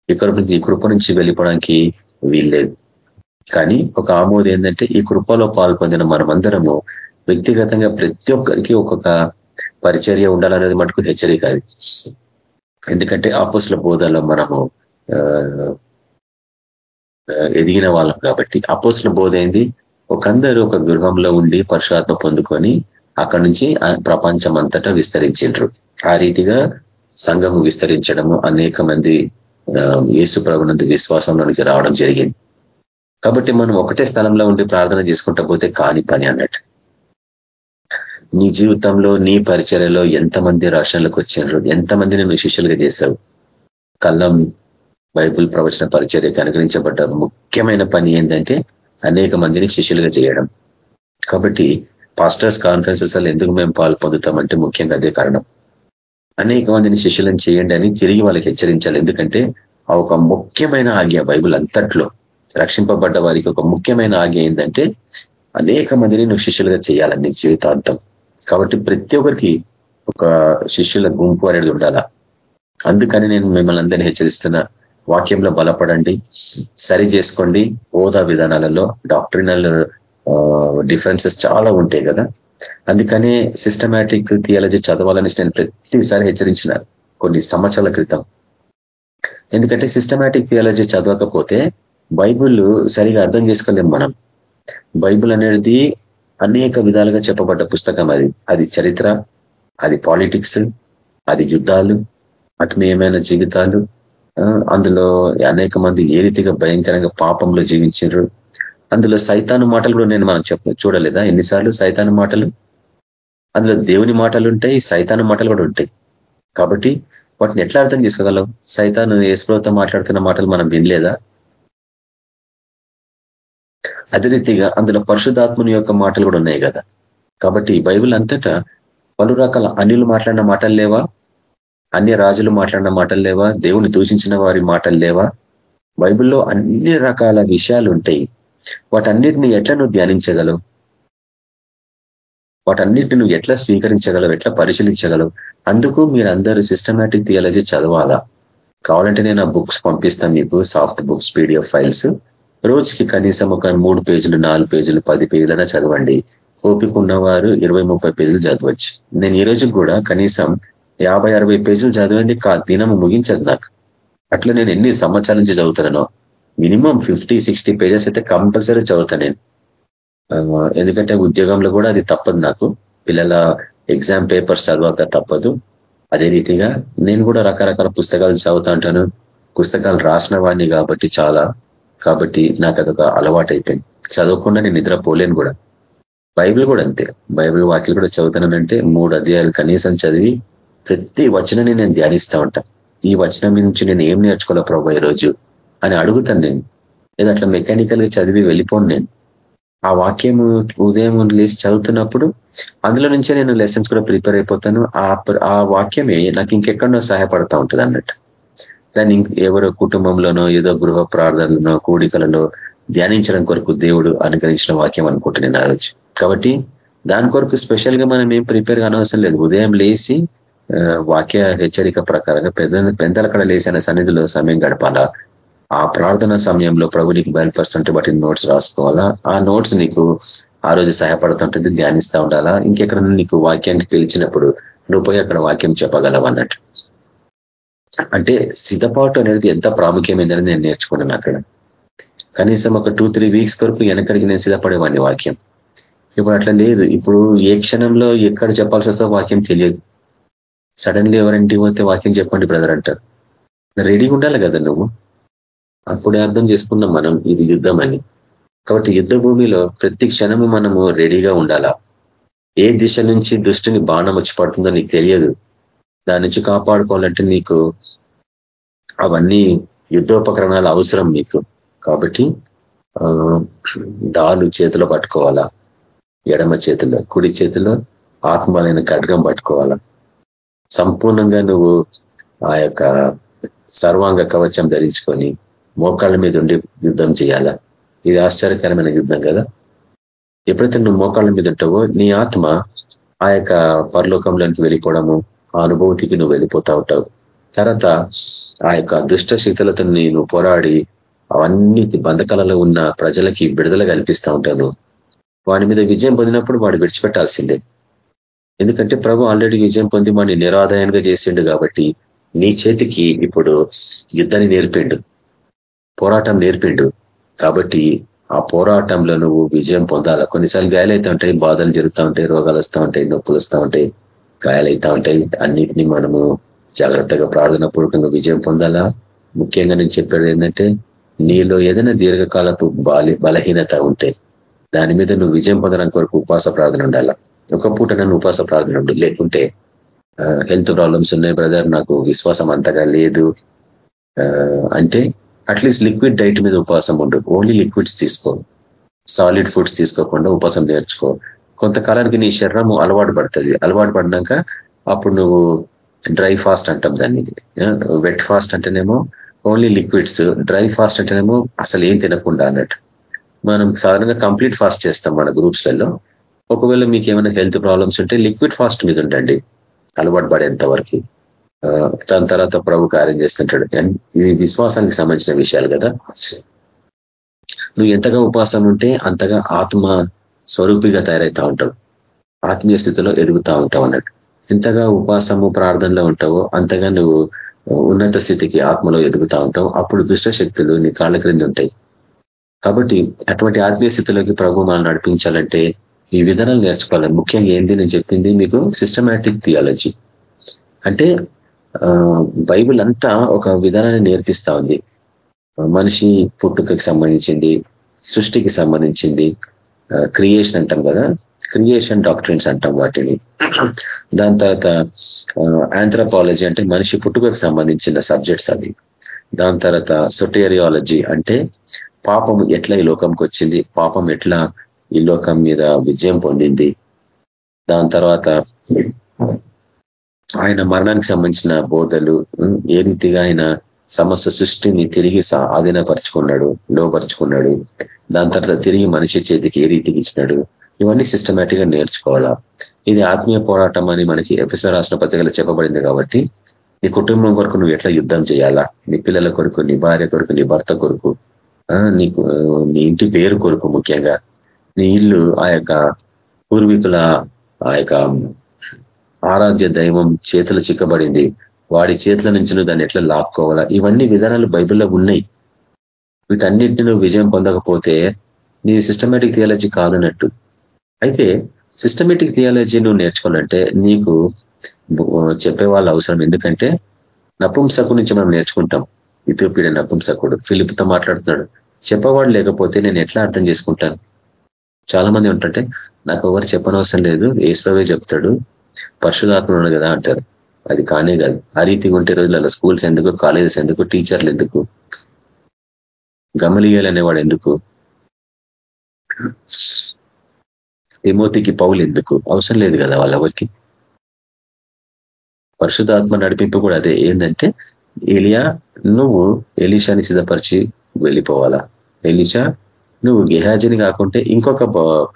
ఇక్కడ నుంచి ఈ కృప నుంచి వెళ్ళిపోవడానికి వీల్లేదు. కానీ ఒక ఆమోదం ఏంటంటే ఈ కృపలో పాల్పొందిన మనమందరము వ్యక్తిగతంగా ప్రతి ఒక్కరికి ఒక్కొక్క పరిచర్య ఉండాలనేది మటుకు హెచ్చరిక అది. ఎందుకంటే ఆపోస్ల బోధలో మనము ఎదిగిన వాళ్ళం కాబట్టి. అపోస్ల బోధ ఏంది? ఒకందరూ ఒక గృహంలో ఉండి పరుషాత్మ పొందుకొని అక్కడి నుంచి ప్రపంచం అంతటా విస్తరించిండ్రు. ఆ రీతిగా సంఘము విస్తరించడము అనేక మంది యేసు ప్రభునందు విశ్వాసంలోనికి రావడం జరిగింది. కాబట్టి మనం ఒకటే స్థలంలో ఉండి ప్రార్థన చేసుకుంటా పోతే కాని పని అన్నట్టు. నీ జీవితంలో నీ పరిచర్యలో ఎంతమంది రాష్ట్రంలోకి వచ్చినారు ఎంతమందిని నువ్వు శిష్యులుగా చేశావు? కళ్ళం బైబుల్ ప్రవచన పరిచర్యకు అనుగ్రహించబడ్డ ముఖ్యమైన పని ఏంటంటే అనేక మందిని శిష్యులుగా చేయడం. కాబట్టి పాస్టర్స్ కాన్ఫరెన్సెస్ ఎందుకు మేము పాలు పొందుతామంటే ముఖ్యంగా అదే కారణం. అనేక మందిని శిష్యులను చేయండి అని తిరిగి వాళ్ళకి హెచ్చరించాలి. ఎందుకంటే ఆ ఒక ముఖ్యమైన ఆజ్ఞ బైబుల్ అంతట్లో. రక్షింపబడ్డ వారికి ఒక ముఖ్యమైన ఆజ్ఞ ఏంటంటే అనేక మందిని నువ్వు శిష్యులుగా చేయాలని జీవితాంతం. కాబట్టి ప్రతి ఒక్కరికి ఒక శిష్యుల గుంపు అనేది ఉండాలా? అందుకని నేను మిమ్మల్ని అందరినీ హెచ్చరిస్తున్న వాక్యంలో బలపడండి సరి చేసుకోండి. హోదా విధానాలలో డాక్టరినల్ డిఫరెన్సెస్ చాలా ఉంటాయి కదా. అందుకనే సిస్టమేటిక్ థియాలజీ చదవాలని నేను ప్రతిసారి హెచ్చరించిన కొన్ని సంవత్సరాల క్రితం. ఎందుకంటే సిస్టమేటిక్ థియాలజీ చదవకపోతే బైబుల్ సరిగా అర్థం చేసుకోలేం మనం. బైబుల్ అనేది అనేక విధాలుగా చెప్పబడ్డ పుస్తకం అది. అది చరిత్ర అది పాలిటిక్స్ అది యుద్ధాలు ఆత్మీయమైన జీవితాలు అందులో అనేక మంది ఏ రీతిగా భయంకరంగా పాపంలో జీవించారు. అందులో సైతాను మాటలు కూడా నేను మనం చెప్ప చూడలేదా? ఎన్నిసార్లు సైతాను మాటలు? అందులో దేవుని మాటలు ఉంటాయి సైతాను మాటలు కూడా ఉంటాయి. కాబట్టి వాటిని ఎట్లా అర్థం చేసుకోగలం? సైతాను ఏసుప్రభుత్వం మాట్లాడుతున్న మాటలు మనం వినలేదా? అదే రీతిగా అందులో పరిశుధాత్మని యొక్క మాటలు కూడా ఉన్నాయి కదా. కాబట్టి బైబిల్ అంతటా పలు రకాల అన్యులు మాట్లాడిన మాటలు లేవా? అన్య రాజులు మాట్లాడిన మాటలు లేవా? దేవుని దూషించిన వారి మాటలు లేవా? బైబిల్లో అన్ని రకాల విషయాలు ఉంటాయి. వాటన్నిటిని ఎట్లా నువ్వు ధ్యానించగలవు? వాటన్నిటిని నువ్వు ఎట్లా స్వీకరించగలవు? ఎట్లా పరిశీలించగలవు? అందుకు మీరు అందరూ సిస్టమేటిక్ థియాలజీ చదవాలా. కావాలంటే నేను ఆ బుక్స్ పంపిస్తాను మీకు సాఫ్ట్ బుక్స్ పీడిఎఫ్ ఫైల్స్ రోజుకి కనీసం ఒక మూడు పేజీలు నాలుగు పేజీలు పది పేజీలైనా చదవండి. ఓపిక ఉన్నవారు ఇరవై ముప్పై పేజీలు చదవచ్చు. నేను ఈ రోజు కూడా కనీసం యాభై అరవై పేజీలు చదివింది కా దినము ముగించదు నాకు. అట్లా నేను ఎన్ని సంవత్సరాల నుంచి చదువుతున్నానో మినిమం ఫిఫ్టీ సిక్స్టీ పేజెస్ అయితే కంపల్సరీ చదువుతాను నేను. ఎందుకంటే ఉద్యోగంలో కూడా అది తప్పదు నాకు. పిల్లల ఎగ్జామ్ పేపర్స్ చదవక తప్పదు. అదే రీతిగా నేను కూడా రకరకాల పుస్తకాలు చదువుతా ఉంటాను. పుస్తకాలు రాసిన వాడిని కాబట్టి చాలా కాబట్టి నాకు అదొక అలవాటు అయిపోయింది చదవకుండా నేను నిద్రపోలేను కూడా. బైబిల్ కూడా అంతే. బైబిల్ వాక్యలు కూడా చదువుతానంటే మూడు అధ్యాయాలు కనీసం చదివి ప్రతి వచనాన్ని నేను ధ్యానిస్తూ ఉంటా. ఈ వచనం నుంచి నేను ఏం నేర్చుకోవాలా ప్రభా ఈరోజు అని అడుగుతాను నేను. ఏదో అట్లా మెకానికల్గా చదివి వెళ్ళిపోను నేను. ఆ వాక్యం ఉదయం లేసి చదువుతున్నప్పుడు అందులో నుంచే నేను లెసన్స్ కూడా ప్రిపేర్ అయిపోతాను. ఆ వాక్యమే నాకు ఇంకెక్కడో సహాయపడతా ఉంటుంది అన్నట్టు దాన్ని ఎవరో కుటుంబంలోనో ఏదో గృహ ప్రార్థనలో కూడికలలో ధ్యానించడం కొరకు దేవుడు అనుగ్రహించిన వాక్యం అనుకుంటా నేను ఆలోచి కాబట్టి దాని కొరకు స్పెషల్గా మనం ఏం ప్రిపేర్ కానవసరం లేదు. ఉదయం లేసి వాక్య హెచ్చరిక ప్రకారంగా పెద్ద పెద్దల కడ లేసిన సన్నిధిలో సమయం గడపాలా? ఆ ప్రార్థన సమయంలో ప్రభు నీకు బయలుపరుస్తుంటే వాటి నోట్స్ రాసుకోవాలా? ఆ నోట్స్ నీకు ఆ రోజు సహాయపడుతుంటుంది ధ్యానిస్తూ ఉండాలా? ఇంకెక్కడ నీకు వాక్యానికి పిలిచినప్పుడు నువ్వు పోయి అక్కడ వాక్యం చెప్పగలవు అన్నట్టు అంటే సిద్ధపాటు అనేది ఎంత ప్రాముఖ్యమైందని నేను నేర్చుకున్నాను అక్కడ. కనీసం ఒక టూ త్రీ వీక్స్ వరకు వెనకడికి నేను సిద్ధపడేవాడిని వాక్యం. ఇప్పుడు అట్లా లేదు. ఇప్పుడు ఏ క్షణంలో ఎక్కడ చెప్పాల్సి వస్తే వాక్యం తెలియదు. సడన్లీ ఎవరింటికి పోతే వాక్యం చెప్పండి బ్రదర్ అంటారు. రెడీగా ఉండాలి కదా నువ్వు? అప్పుడే అర్థం చేసుకున్నాం మనం ఇది యుద్ధం అని. కాబట్టి యుద్ధ భూమిలో ప్రతి క్షణము మనము రెడీగా ఉండాలా? ఏ దిశ నుంచి దుష్టిని బాణం వచ్చి పడుతుందో నీకు తెలియదు. దాని నుంచి కాపాడుకోవాలంటే నీకు అవన్నీ యుద్ధోపకరణాలు అవసరం నీకు కాబట్టి డాలు చేతిలో పట్టుకోవాలా? ఎడమ చేతిలో కుడి చేతిలో ఆత్మలైన ఖడ్గం పట్టుకోవాలా? సంపూర్ణంగా నువ్వు ఆ యొక్క సర్వాంగ కవచం ధరించుకొని మోకాళ్ళ మీద ఉండి యుద్ధం చేయాలా? ఇది ఆశ్చర్యకరమైన యుద్ధం కదా? ఎప్పుడైతే నువ్వు మోకాళ్ళ మీద ఉంటావో నీ ఆత్మ ఆ యొక్క పరలోకంలోనికి వెళ్ళిపోవడము అనుభూతికి నువ్వు వెళ్ళిపోతా ఉంటావు. తర్వాత ఆ యొక్క దుష్ట శక్తులతో నేను పోరాడి అవన్నీ బంధకాలలో ఉన్న ప్రజలకి విడుదల కల్పిస్తూ ఉంటాను. వాడి మీద విజయం పొందినప్పుడు వాడు విడిచిపెట్టాల్సిందే. ఎందుకంటే ప్రభు ఆల్రెడీ విజయం పొంది వాడిని నిరాదాయంగా చేసిండు కాబట్టి నీ చేతికి ఇప్పుడు యుద్ధాన్ని నేర్పిండు. పోరాటం నేర్పిండు. కాబట్టి ఆ పోరాటంలో నువ్వు విజయం పొందాలా? కొన్నిసార్లు గాయాలైతే ఉంటాయి బాధలు జరుగుతూ ఉంటాయి రోగాలు వస్తూ ఉంటాయి నొప్పులు వస్తూ ఉంటాయి. గాయాలైతా ఉంటాయి. అన్నిటినీ మనము జాగ్రత్తగా ప్రార్థన పూర్వకంగా విజయం పొందాలా? ముఖ్యంగా నేను చెప్పేది ఏంటంటే నీలో ఏదైనా దీర్ఘకాలపు బలహీనత ఉంటే దాని మీద నువ్వు విజయం పొందడానికి వరకు ఉపాస ప్రార్థన ఉండాలా? ఒక పూట నన్ను ఉపాస ప్రార్థన ఉండు. లేకుంటే హెల్త్ ప్రాబ్లమ్స్ ఉన్నాయి బ్రదర్ నాకు విశ్వాసం అంతగా లేదు. అంటే అట్లీస్ట్ లిక్విడ్ డైట్ మీద ఉపవాసం ఉండు. ఓన్లీ లిక్విడ్స్ తీసుకో. సాలిడ్ ఫుడ్స్ తీసుకోకుండా ఉపవాసం నేర్చుకో. కొంతకాలానికి నీ శరీరము అలవాటు పడుతుంది. అలవాటు పడినాక అప్పుడు నువ్వు డ్రై ఫాస్ట్ అంటాం దాన్ని. వెట్ ఫాస్ట్ అంటేనేమో ఓన్లీ లిక్విడ్స్. డ్రై ఫాస్ట్ అంటేనేమో అసలు ఏం తినకుండా అన్నట్టు. మనం సాధారణంగా కంప్లీట్ ఫాస్ట్ చేస్తాం మన గ్రూప్స్లలో. ఒకవేళ మీకు ఏమైనా హెల్త్ ప్రాబ్లమ్స్ ఉంటే లిక్విడ్ ఫాస్ట్ మీద ఉండండి. అలవాటు పడేంత వరకు. దాని తర్వాత ప్రభు కార్యం చేస్తుంటాడు. ఇది విశ్వాసానికి సంబంధించిన విషయాలు కదా. నువ్వు ఎంతగా ఉపాసం ఉంటే అంతగా ఆత్మ స్వరూపిగా తయారవుతా ఉంటావు. ఆత్మీయ స్థితిలో ఎదుగుతా ఉంటావు అన్నట్టు. ఎంతగా ఉపాసము ప్రార్థనలో ఉంటావో అంతగా నువ్వు ఉన్నత స్థితికి ఆత్మలో ఎదుగుతా ఉంటావు. అప్పుడు దుష్ట శక్తులు నీ కాళ్ళ క్రింద ఉంటాయి. కాబట్టి అటువంటి ఆత్మీయ స్థితిలోకి ప్రభు మనం నడిపించాలంటే ఈ విధానాలు నేర్చుకోవాలి. ముఖ్యంగా ఏంది నేను చెప్పింది మీకు సిస్టమేటిక్ థియాలజీ అంటే బైబిల్ అంతా ఒక విధానాన్ని నేర్పిస్తా ఉంది. మనిషి పుట్టుకకి సంబంధించింది సృష్టికి సంబంధించింది క్రియేషన్ అంటాం కదా. క్రియేషన్ డాక్టరీన్స్ అంటాం వాటిని. దాని తర్వాత ఆంథ్రపాలజీ అంటే మనిషి పుట్టుకకు సంబంధించిన సబ్జెక్ట్స్ అవి. దాని తర్వాత సొటేరియాలజీ అంటే పాపం ఎట్లా ఈ లోకంకి వచ్చింది పాపం ఎట్లా ఈ లోకం మీద విజయం పొందింది. దాని తర్వాత ఆయన మరణానికి సంబంధించిన బోధలు ఏ రీతిగా ఆయన సమస్త సృష్టిని తిరిగి ఆధీనపరుచుకున్నాడు లోపరుచుకున్నాడు దాని తర్వాత తిరిగి మనిషి చేతికి ఏ రీతికి ఇచ్చినాడు? ఇవన్నీ సిస్టమేటిక్గా నేర్చుకోవాలా? ఇది ఆత్మీయ పోరాటం అని మనకి ఎఫ్ఎస్ఆర్ రాసిన పత్రికలో చెప్పబడింది కాబట్టి నీ కుటుంబం కొరకు నువ్వు ఎట్లా యుద్ధం చేయాలా? నీ పిల్లల కొరకు నీ భార్య కొరకు నీ భర్త కొరకు నీకు నీ ఇంటి పేరు కొరకు ముఖ్యంగా. నీ ఇల్లు ఆ యొక్క పూర్వీకుల ఆ యొక్క ఆరాధ్య దైవం చేతులు చిక్కబడింది. వాడి చేతుల నుంచి నువ్వు దాన్ని ఎట్లా లాక్కోవాలా? ఇవన్నీ విధానాలు బైబిల్లో ఉన్నాయి. వీటన్నిటిని నువ్వు విజయం పొందకపోతే నీ సిస్టమేటిక్ థియాలజీ కాదన్నట్టు. అయితే సిస్టమేటిక్ థియాలజీ నువ్వు నేర్చుకోవాలంటే నీకు చెప్పే వాళ్ళ అవసరం. ఎందుకంటే నపుంసకు నుంచి మనం నేర్చుకుంటాం. ఇతరుపీడ నపుంసకుడు ఫిలిప్తో మాట్లాడుతున్నాడు. చెప్పేవాడు లేకపోతే నేను ఎట్లా అర్థం చేసుకుంటాను? చాలా మంది ఉంటుంటే నాకు ఎవరు చెప్పనవసరం లేదు ఏసుప్రవే చెప్తాడు పరిశుధాత్మ కదా అంటారు. అది కానే కాదు ఆ రీతిగా ఉంటే రోజులలో స్కూల్స్ ఎందుకు కాలేజెస్ ఎందుకు టీచర్లు ఎందుకు గమలియాలనేవాడు ఎందుకు తిమోతికి పౌలు ఎందుకు? అవసరం లేదు కదా వాళ్ళెవరికి పరిశుధాత్మ నడిపింపు కూడా అదే. ఏంటంటే ఎలియా నువ్వు ఎలీషాని సిద్ధపరిచి వెళ్ళిపోవాలా? ఎలిషా నువ్వు గిహాజిని కాకుంటే ఇంకొక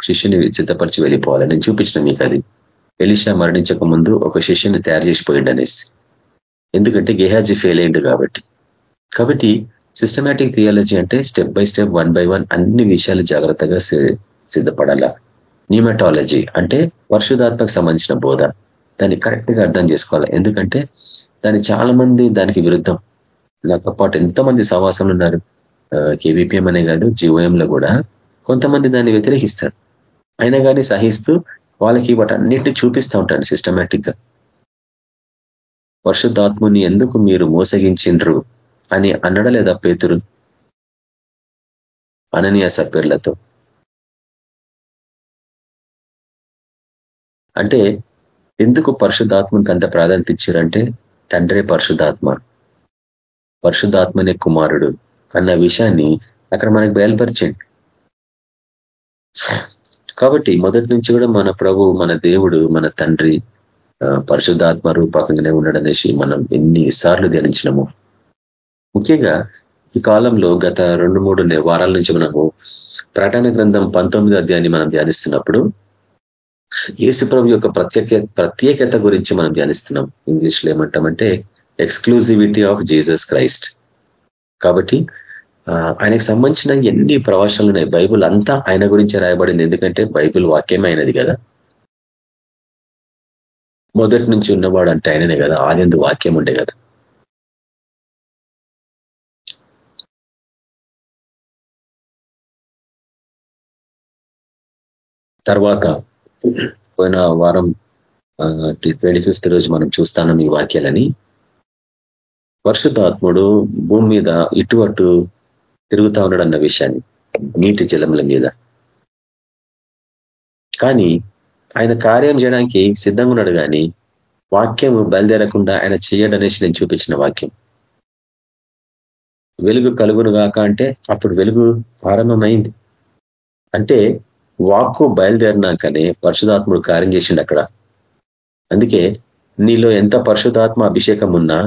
శిష్యుని సిద్ధపరిచి వెళ్ళిపోవాలా? నేను చూపించిన మీకు అది. ఎలిషా మరణించక ముందు ఒక శిష్యుని తయారు చేసిపోయిండు అనేసి ఎందుకంటే గెహాజీ ఫెయిల్ అయిండు కాబట్టి. కాబట్టి సిస్టమేటిక్ థియాలజీ అంటే step by step one by one అన్ని విషయాలు జాగ్రత్తగా సిద్ధపడాల. న్యూమెటాలజీ అంటే పరిశుధాత్మకు సంబంధించిన బోధ. దాన్ని కరెక్ట్గా అర్థం చేసుకోవాలి. ఎందుకంటే దాన్ని చాలా మంది దానికి విరుద్ధం. నాతో పాటు ఎంతోమంది సవాసంలో ఉన్నారు. కేవీపీఎం అనే కాదు జీవోఎంలో కూడా కొంతమంది దాన్ని వ్యతిరేకిస్తారు. అయినా కానీ సహిస్తూ వాళ్ళకి వాటన్నిటిని చూపిస్తూ ఉంటాను సిస్టమేటిక్గా. పరిశుద్ధాత్ముని ఎందుకు మీరు మోసగించిండ్రు అని అనడలేదా పేతురు? అననీయ సభ్యులతో. అంటే ఎందుకు పరిశుద్ధాత్మకి అంత ప్రాధాన్యత ఇచ్చారంటే తండ్రే పరిశుద్ధాత్మ. పరిశుద్ధాత్మనే కుమారుడు అన్న విషయాన్ని అక్కడ మనకు బయలుపరిచండి. కాబట్టి మొదటి నుంచి కూడా మన ప్రభు మన దేవుడు మన తండ్రి పరిశుద్ధాత్మ రూపకంగానే ఉన్నాడనేసి మనం ఎన్నిసార్లు ధ్యానించినము. ముఖ్యంగా ఈ కాలంలో గత రెండు మూడు వారాల నుంచి మనము ప్రకటన గ్రంథం పంతొమ్మిది అధ్యాయాన్ని మనం ధ్యానిస్తున్నప్పుడు యేసుప్రభు యొక్క ప్రత్యేక ప్రత్యేకత గురించి మనం ధ్యానిస్తున్నాం. ఇంగ్లీష్లో ఏమంటామంటే ఎక్స్క్లూజివిటీ ఆఫ్ జీసస్ క్రైస్ట్ కాబట్టి ఆయనకు సంబంధించిన ఎన్ని ప్రవచనాలు ఉన్నాయి? బైబుల్ అంతా ఆయన గురించి రాయబడింది. ఎందుకంటే బైబిల్ వాక్యమైనది అయినది కదా. మొదటి నుంచి ఉన్నవాడు అంటే ఆయననే కదా. ఆదిందు వాక్యం ఉండే కదా. తర్వాత పోయిన వారం ట్వంటీ ఫిఫ్త్ రోజు మనం చూస్తాను ఈ వాక్యాలని. పరిశుద్ధాత్ముడు భూమి మీద ఇటు అటు తిరుగుతా ఉన్నాడు అన్న విషయాన్ని నీటి జలముల మీద. కానీ ఆయన కార్యం చేయడానికి సిద్ధంగా ఉన్నాడు కానీ వాక్యం బయలుదేరకుండా ఆయన చేయడనేసి నేను చూపించిన వాక్యం. వెలుగు కలుగును గాక అంటే అప్పుడు వెలుగు ప్రారంభమైంది అంటే వాక్కు బయలుదేరినాకనే పరిశుధాత్ముడు కార్యం చేసిండు అక్కడ. అందుకే నీలో ఎంత పరిశుధాత్మ అభిషేకం ఉన్నా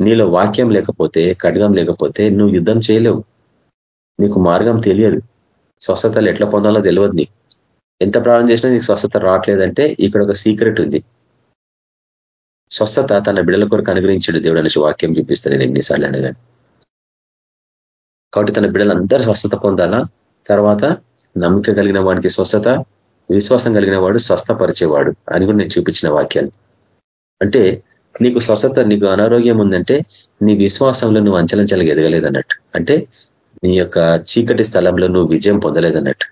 నీలో వాక్యం లేకపోతే ఖడ్గం లేకపోతే నువ్వు యుద్ధం చేయలేవు. నీకు మార్గం తెలియదు. స్వస్థతలు ఎట్లా పొందాలో తెలియదు నీకు. ఎంత ప్రారంభం చేసినా నీకు స్వస్థత రావట్లేదంటే ఇక్కడ ఒక సీక్రెట్ ఉంది. స్వస్థత తన బిడల కొరకు అనుగ్రహించడు దేవుడు అనేసి వాక్యం చూపిస్తాను నేను ఎన్నిసార్లు అనగా కాబట్టి తన బిడ్డలందరూ స్వస్థత పొందాలా? తర్వాత నమ్మక కలిగిన వాడికి స్వస్థత విశ్వాసం కలిగిన వాడు స్వస్థపరిచేవాడు అని కూడా నేను చూపించిన వాక్యాలు. అంటే నీకు స్వస్థత నీకు అనారోగ్యం ఉందంటే నీ విశ్వాసంలో నువ్వు అంచలంచలగా ఎదగలేదన్నట్టు. అంటే నీ యొక్క చీకటి స్థలంలో నువ్వు విజయం పొందలేదన్నట్టు.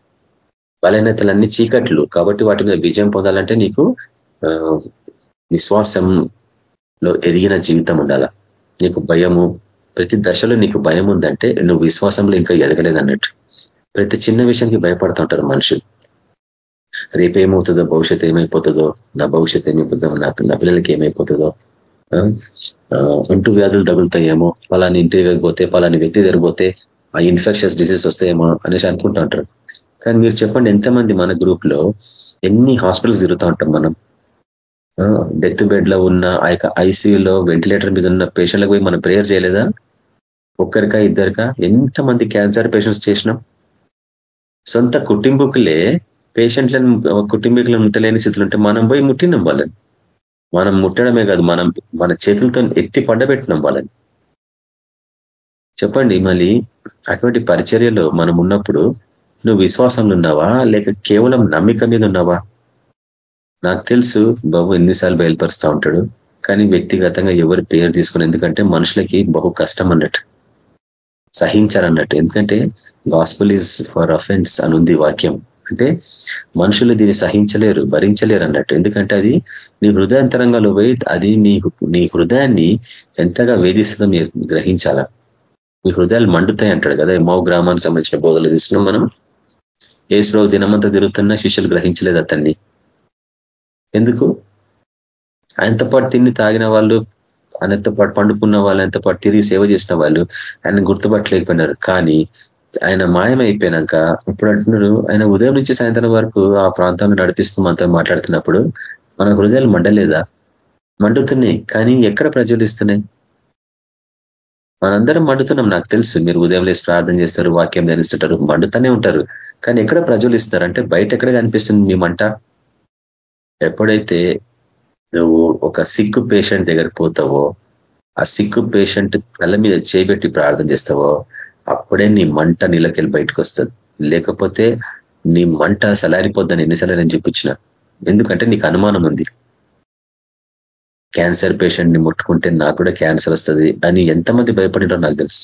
బలహీనతలన్నీ చీకట్లు కాబట్టి వాటి మీద విజయం పొందాలంటే నీకు విశ్వాసంలో ఎదిగిన జీవితం ఉండాల. నీకు భయము ప్రతి దశలో నీకు భయం ఉందంటే నువ్వు విశ్వాసంలో ఇంకా ఎదగలేదన్నట్టు. ప్రతి చిన్న విషయానికి భయపడుతుంటారు మనుషులు. రేపేమవుతుందో భవిష్యత్తు ఏమైపోతుందో నా భవిష్యత్తు ఏమైపోతుందో నాకు నా పిల్లలకి ఏమైపోతుందో అంటూ వ్యాధులు తగులుతాయేమో. పలాని ఇంటి దగ్గర పోతే పలాని వ్యక్తి జరిగిపోతే ఆ ఇన్ఫెక్షన్స్ డిసీజ్ వస్తాయేమో అనేసి అనుకుంటూ ఉంటారు. కానీ మీరు చెప్పండి ఎంతమంది మన గ్రూప్లో ఎన్ని హాస్పిటల్స్ తిరుగుతూ ఉంటాం మనం? డెత్ బెడ్లో ఉన్న ఆ యొక్క ఐసీయూలో వెంటిలేటర్ మీద ఉన్న పేషెంట్లకు పోయి మనం ప్రేయర్ చేయలేదా? ఒక్కరికా ఇద్దరికా? ఎంతమంది క్యాన్సర్ పేషెంట్స్ చేసినాం? సొంత కుటుంబకులే పేషెంట్లను కుటుంబీకులను ఉంటలేని స్థితిలో ఉంటే మనం పోయి ముట్టినాం వాళ్ళని. మనం ముట్టడమే కాదు మనం మన చేతులతో ఎత్తి పడ్డబెట్టినాం వాళ్ళని. చెప్పండి మళ్ళీ అటువంటి పరిచర్యలో మనం ఉన్నప్పుడు నువ్వు విశ్వాసంలో ఉన్నావా? లేక కేవలం నమ్మిక మీద ఉన్నావా? నాకు తెలుసు బాబు ఎన్నిసార్లు బయలుపరుస్తూ ఉంటాడు కానీ వ్యక్తిగతంగా ఎవరి పేరు తీసుకుని ఎందుకంటే మనుషులకి బహు కష్టం అన్నట్టు సహించారన్నట్టు. ఎందుకంటే గాస్పుల్ ఈజ్ ఫర్ అఫెన్స్ అని వాక్యం. అంటే మనుషులు దీన్ని సహించలేరు భరించలేరు అన్నట్టు. ఎందుకంటే అది నీ హృదయాంతరంగా పోయి అది నీ నీ హృదయాన్ని ఎంతగా వేధిస్తుందో మీరు గ్రహించాలా? మీ హృదయాలు మండుతాయి అంటాడు కదా. మౌ గ్రామానికి సంబంధించిన బోధలు చూసినాం మనం. ఏసురావు దినమంతా తిరుగుతున్న శిష్యులు గ్రహించలేదు అతన్ని. ఎందుకు? ఆయనతో పాటు తిని తాగిన వాళ్ళు ఆయనతో పాటు పండుకున్న వాళ్ళు ఆయనతో పాటు తిరిగి సేవ చేసిన వాళ్ళు ఆయన గుర్తుపట్టలేకపోయినారు. కానీ ఆయన మాయమైపోయినాక ఇప్పుడు అంటున్నారు ఆయన ఉదయం నుంచి సాయంత్రం వరకు ఆ ప్రాంతంలో నడిపిస్తూ మనతో మాట్లాడుతున్నప్పుడు మన హృదయాలు మండలేదా? మండుతున్నాయి. కానీ ఎక్కడ ప్రజ్వలిస్తున్నాయి? మనందరం మండుతున్నాం నాకు తెలుసు. మీరు ఉదయం లేసి ప్రార్థన చేస్తారు వాక్యం ధ్యానిస్తుంటారు మండుతూనే ఉంటారు. కానీ ఎక్కడ ఇస్తారు అంటే బయట ఎక్కడ కనిపిస్తుంది మేమంట ఎప్పుడైతే నువ్వు ఒక సిక్కు పేషెంట్ దగ్గర పోతావో ఆ సిక్కు పేషెంట్ తల మీద చేపెట్టి ప్రార్థన చేస్తావో అప్పుడే నీ మంట నీళ్ళకెళ్ళి బయటకు వస్తుంది లేకపోతే నీ మంట సలారిపోద్దని ఎన్నిసార్లు నేను చూపించిన ఎందుకంటే నీకు అనుమానం ఉంది. క్యాన్సర్ పేషెంట్ని ముట్టుకుంటే నాకు కూడా క్యాన్సర్ వస్తుంది అని ఎంతమంది భయపడినారో నాకు తెలుసు.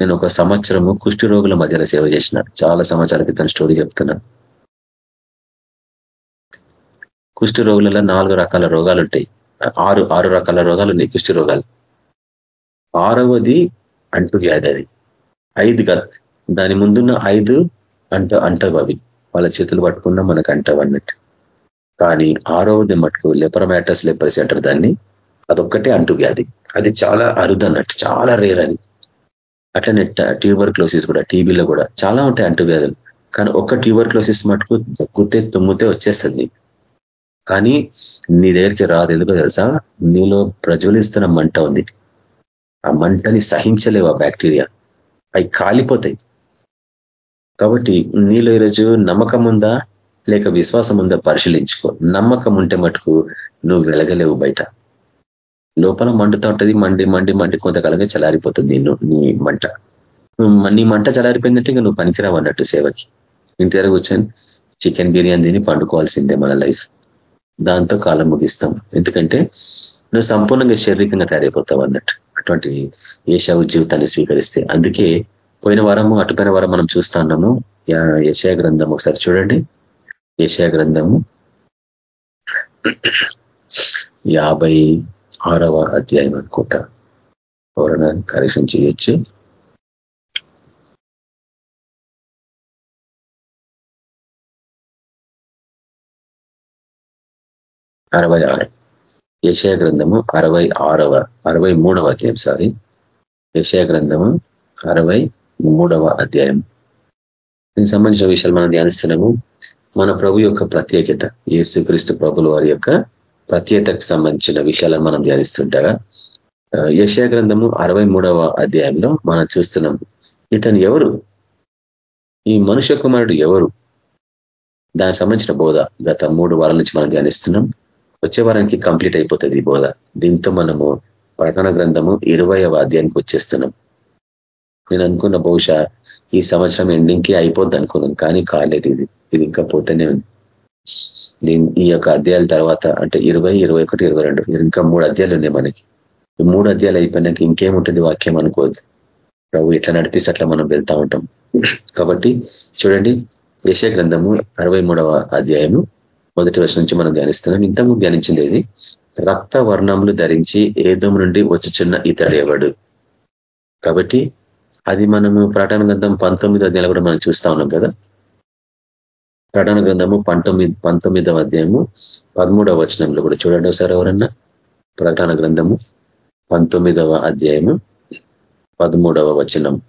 నేను ఒక సంవత్సరము కుష్టి రోగుల మధ్యలో సేవ చేసిన చాలా సంవత్సరాల క్రితం స్టోరీ చెప్తున్నా. కుష్టి రోగులలో నాలుగు రకాల రోగాలు ఉంటాయి. ఆరు ఆరు రకాల రోగాలు ఉన్నాయి కుష్టి రోగాలు. ఆరవది అంటు వ్యాధి అది. ఐదు కాదు దాని ముందున్న ఐదు అంట అంటవి అవి వాళ్ళ చేతులు పట్టుకున్నా మనకు అంటవి అన్నట్టు. కానీ ఆరవది మటుకు లెపరమాటస్ లెపరసి అంటారు దాన్ని. అదొక్కటే అంటు వ్యాధి అది చాలా అరుదు అన్నట్టు చాలా రేర్ అది. అట్లనే ట్యూబర్ క్లోసిస్ కూడా టీబీలో కూడా చాలా ఉంటాయి అంటు వ్యాధులు కానీ ఒక్క ట్యూబర్ క్లోసిస్ మటుకు గుత్తే తుమ్మితే వచ్చేస్తుంది. కానీ నీ దగ్గరికి రాదు. ఎందుకో తెలుసా? నీలో ప్రజ్వలిస్తున్న మంట ఉంది. ఆ మంటని సహించలేవు ఆ బ్యాక్టీరియా. అవి కాలిపోతాయి. కాబట్టి నీలో ఈరోజు నమ్మకం ఉందా? లేక విశ్వాసం ఉందా పరిశీలించుకో. నమ్మకం ఉంటే మటుకు నువ్వు వెలగలేవు బయట. లోపల మండుతూ ఉంటుంది మండి మండి మండి కొంతకాలంగా చలారిపోతుంది నీ మంట. నీ మంట చలారిపోయిందంటే ఇంకా నువ్వు పనికిరావు అన్నట్టు సేవకి. ఇంటి దగ్గర కూర్చొని చికెన్ బిర్యానీ తిని పండుకోవాల్సిందే మన లైఫ్. దాంతో కాలం ముగిస్తాం. ఎందుకంటే నువ్వు సంపూర్ణంగా శారీరకంగా తయారైపోతావు అన్నట్టు. అటువంటి ఏషావు జీవితాన్ని స్వీకరిస్తే. అందుకే పోయిన వారము అటుపోయిన వారం మనం చూస్తా ఉన్నాము. యశయ గ్రంథం ఒకసారి చూడండి. యశయ గ్రంథము యాభై ఆరవ అధ్యాయం అనుకుంటా. ఎవరైనా కరెక్షన్ చేయొచ్చు. అరవై ఆరు. ఏషయ గ్రంథము అరవై ఆరవ అరవై మూడవ అధ్యాయం సారీ. ఏషయ గ్రంథము అరవై మూడవ అధ్యాయం. దీనికి సంబంధించిన విషయాలు మనం ధ్యానిస్తున్నాము. మన ప్రభు యొక్క ప్రత్యేకత యేసుక్రీస్తు ప్రభుల వారి యొక్క ప్రత్యేకతకు సంబంధించిన విషయాలను మనం ధ్యానిస్తుంటగా యశా గ్రంథము అరవై అధ్యాయంలో మనం చూస్తున్నాం ఇతను ఎవరు? ఈ మనుష్య కుమారుడు ఎవరు? దానికి సంబంధించిన బోధ గత మూడు వారాల నుంచి మనం ధ్యానిస్తున్నాం వచ్చే వారానికి కంప్లీట్ అయిపోతుంది ఈ బోధ. దీంతో మనము ప్రకటన గ్రంథము ఇరవైవ అధ్యాయానికి వచ్చేస్తున్నాం. నేను అనుకున్న బహుశా ఈ సంవత్సరం ఎండింగ్కి అయిపోద్ది అనుకున్నాం కానీ కాలేదు ఇది. ఇది ఇంకా పోతేనే ఉంది. దీని ఈ యొక్క అధ్యాయాల తర్వాత అంటే ఇరవై ఇరవై ఒకటి ఇరవై రెండు ఇంకా మూడు అధ్యాయాలు ఉన్నాయి మనకి. ఈ మూడు అధ్యాయాలు అయిపోయినాక ఇంకేముంటుంది వాక్యం అనుకోవద్దు. ప్రభు ఎట్లా నడిపిస్తే అట్లా మనం వెళ్తా ఉంటాం. కాబట్టి చూడండి యశ గ్రంథము అరవై అధ్యాయము మొదటి వర్షం నుంచి మనం ధ్యానిస్తున్నాం. ఇంతకుముందు ధ్యానించింది ఇది రక్త వర్ణములు ధరించి ఏదం నుండి వచ్చుచున్న ఇతడు ఎవడు? కాబట్టి అది మనము ప్రకటన గ్రంథం పంతొమ్మిదో నెల కూడా మనం చూస్తా ఉన్నాం కదా. ప్రకటన గ్రంథము పంతొమ్మిది పంతొమ్మిదవ అధ్యాయము పదమూడవ వచనంలో కూడా చూడండి ఒకసారి ఎవరన్నా. ప్రకటన గ్రంథము పంతొమ్మిదవ అధ్యాయము పదమూడవ వచనం.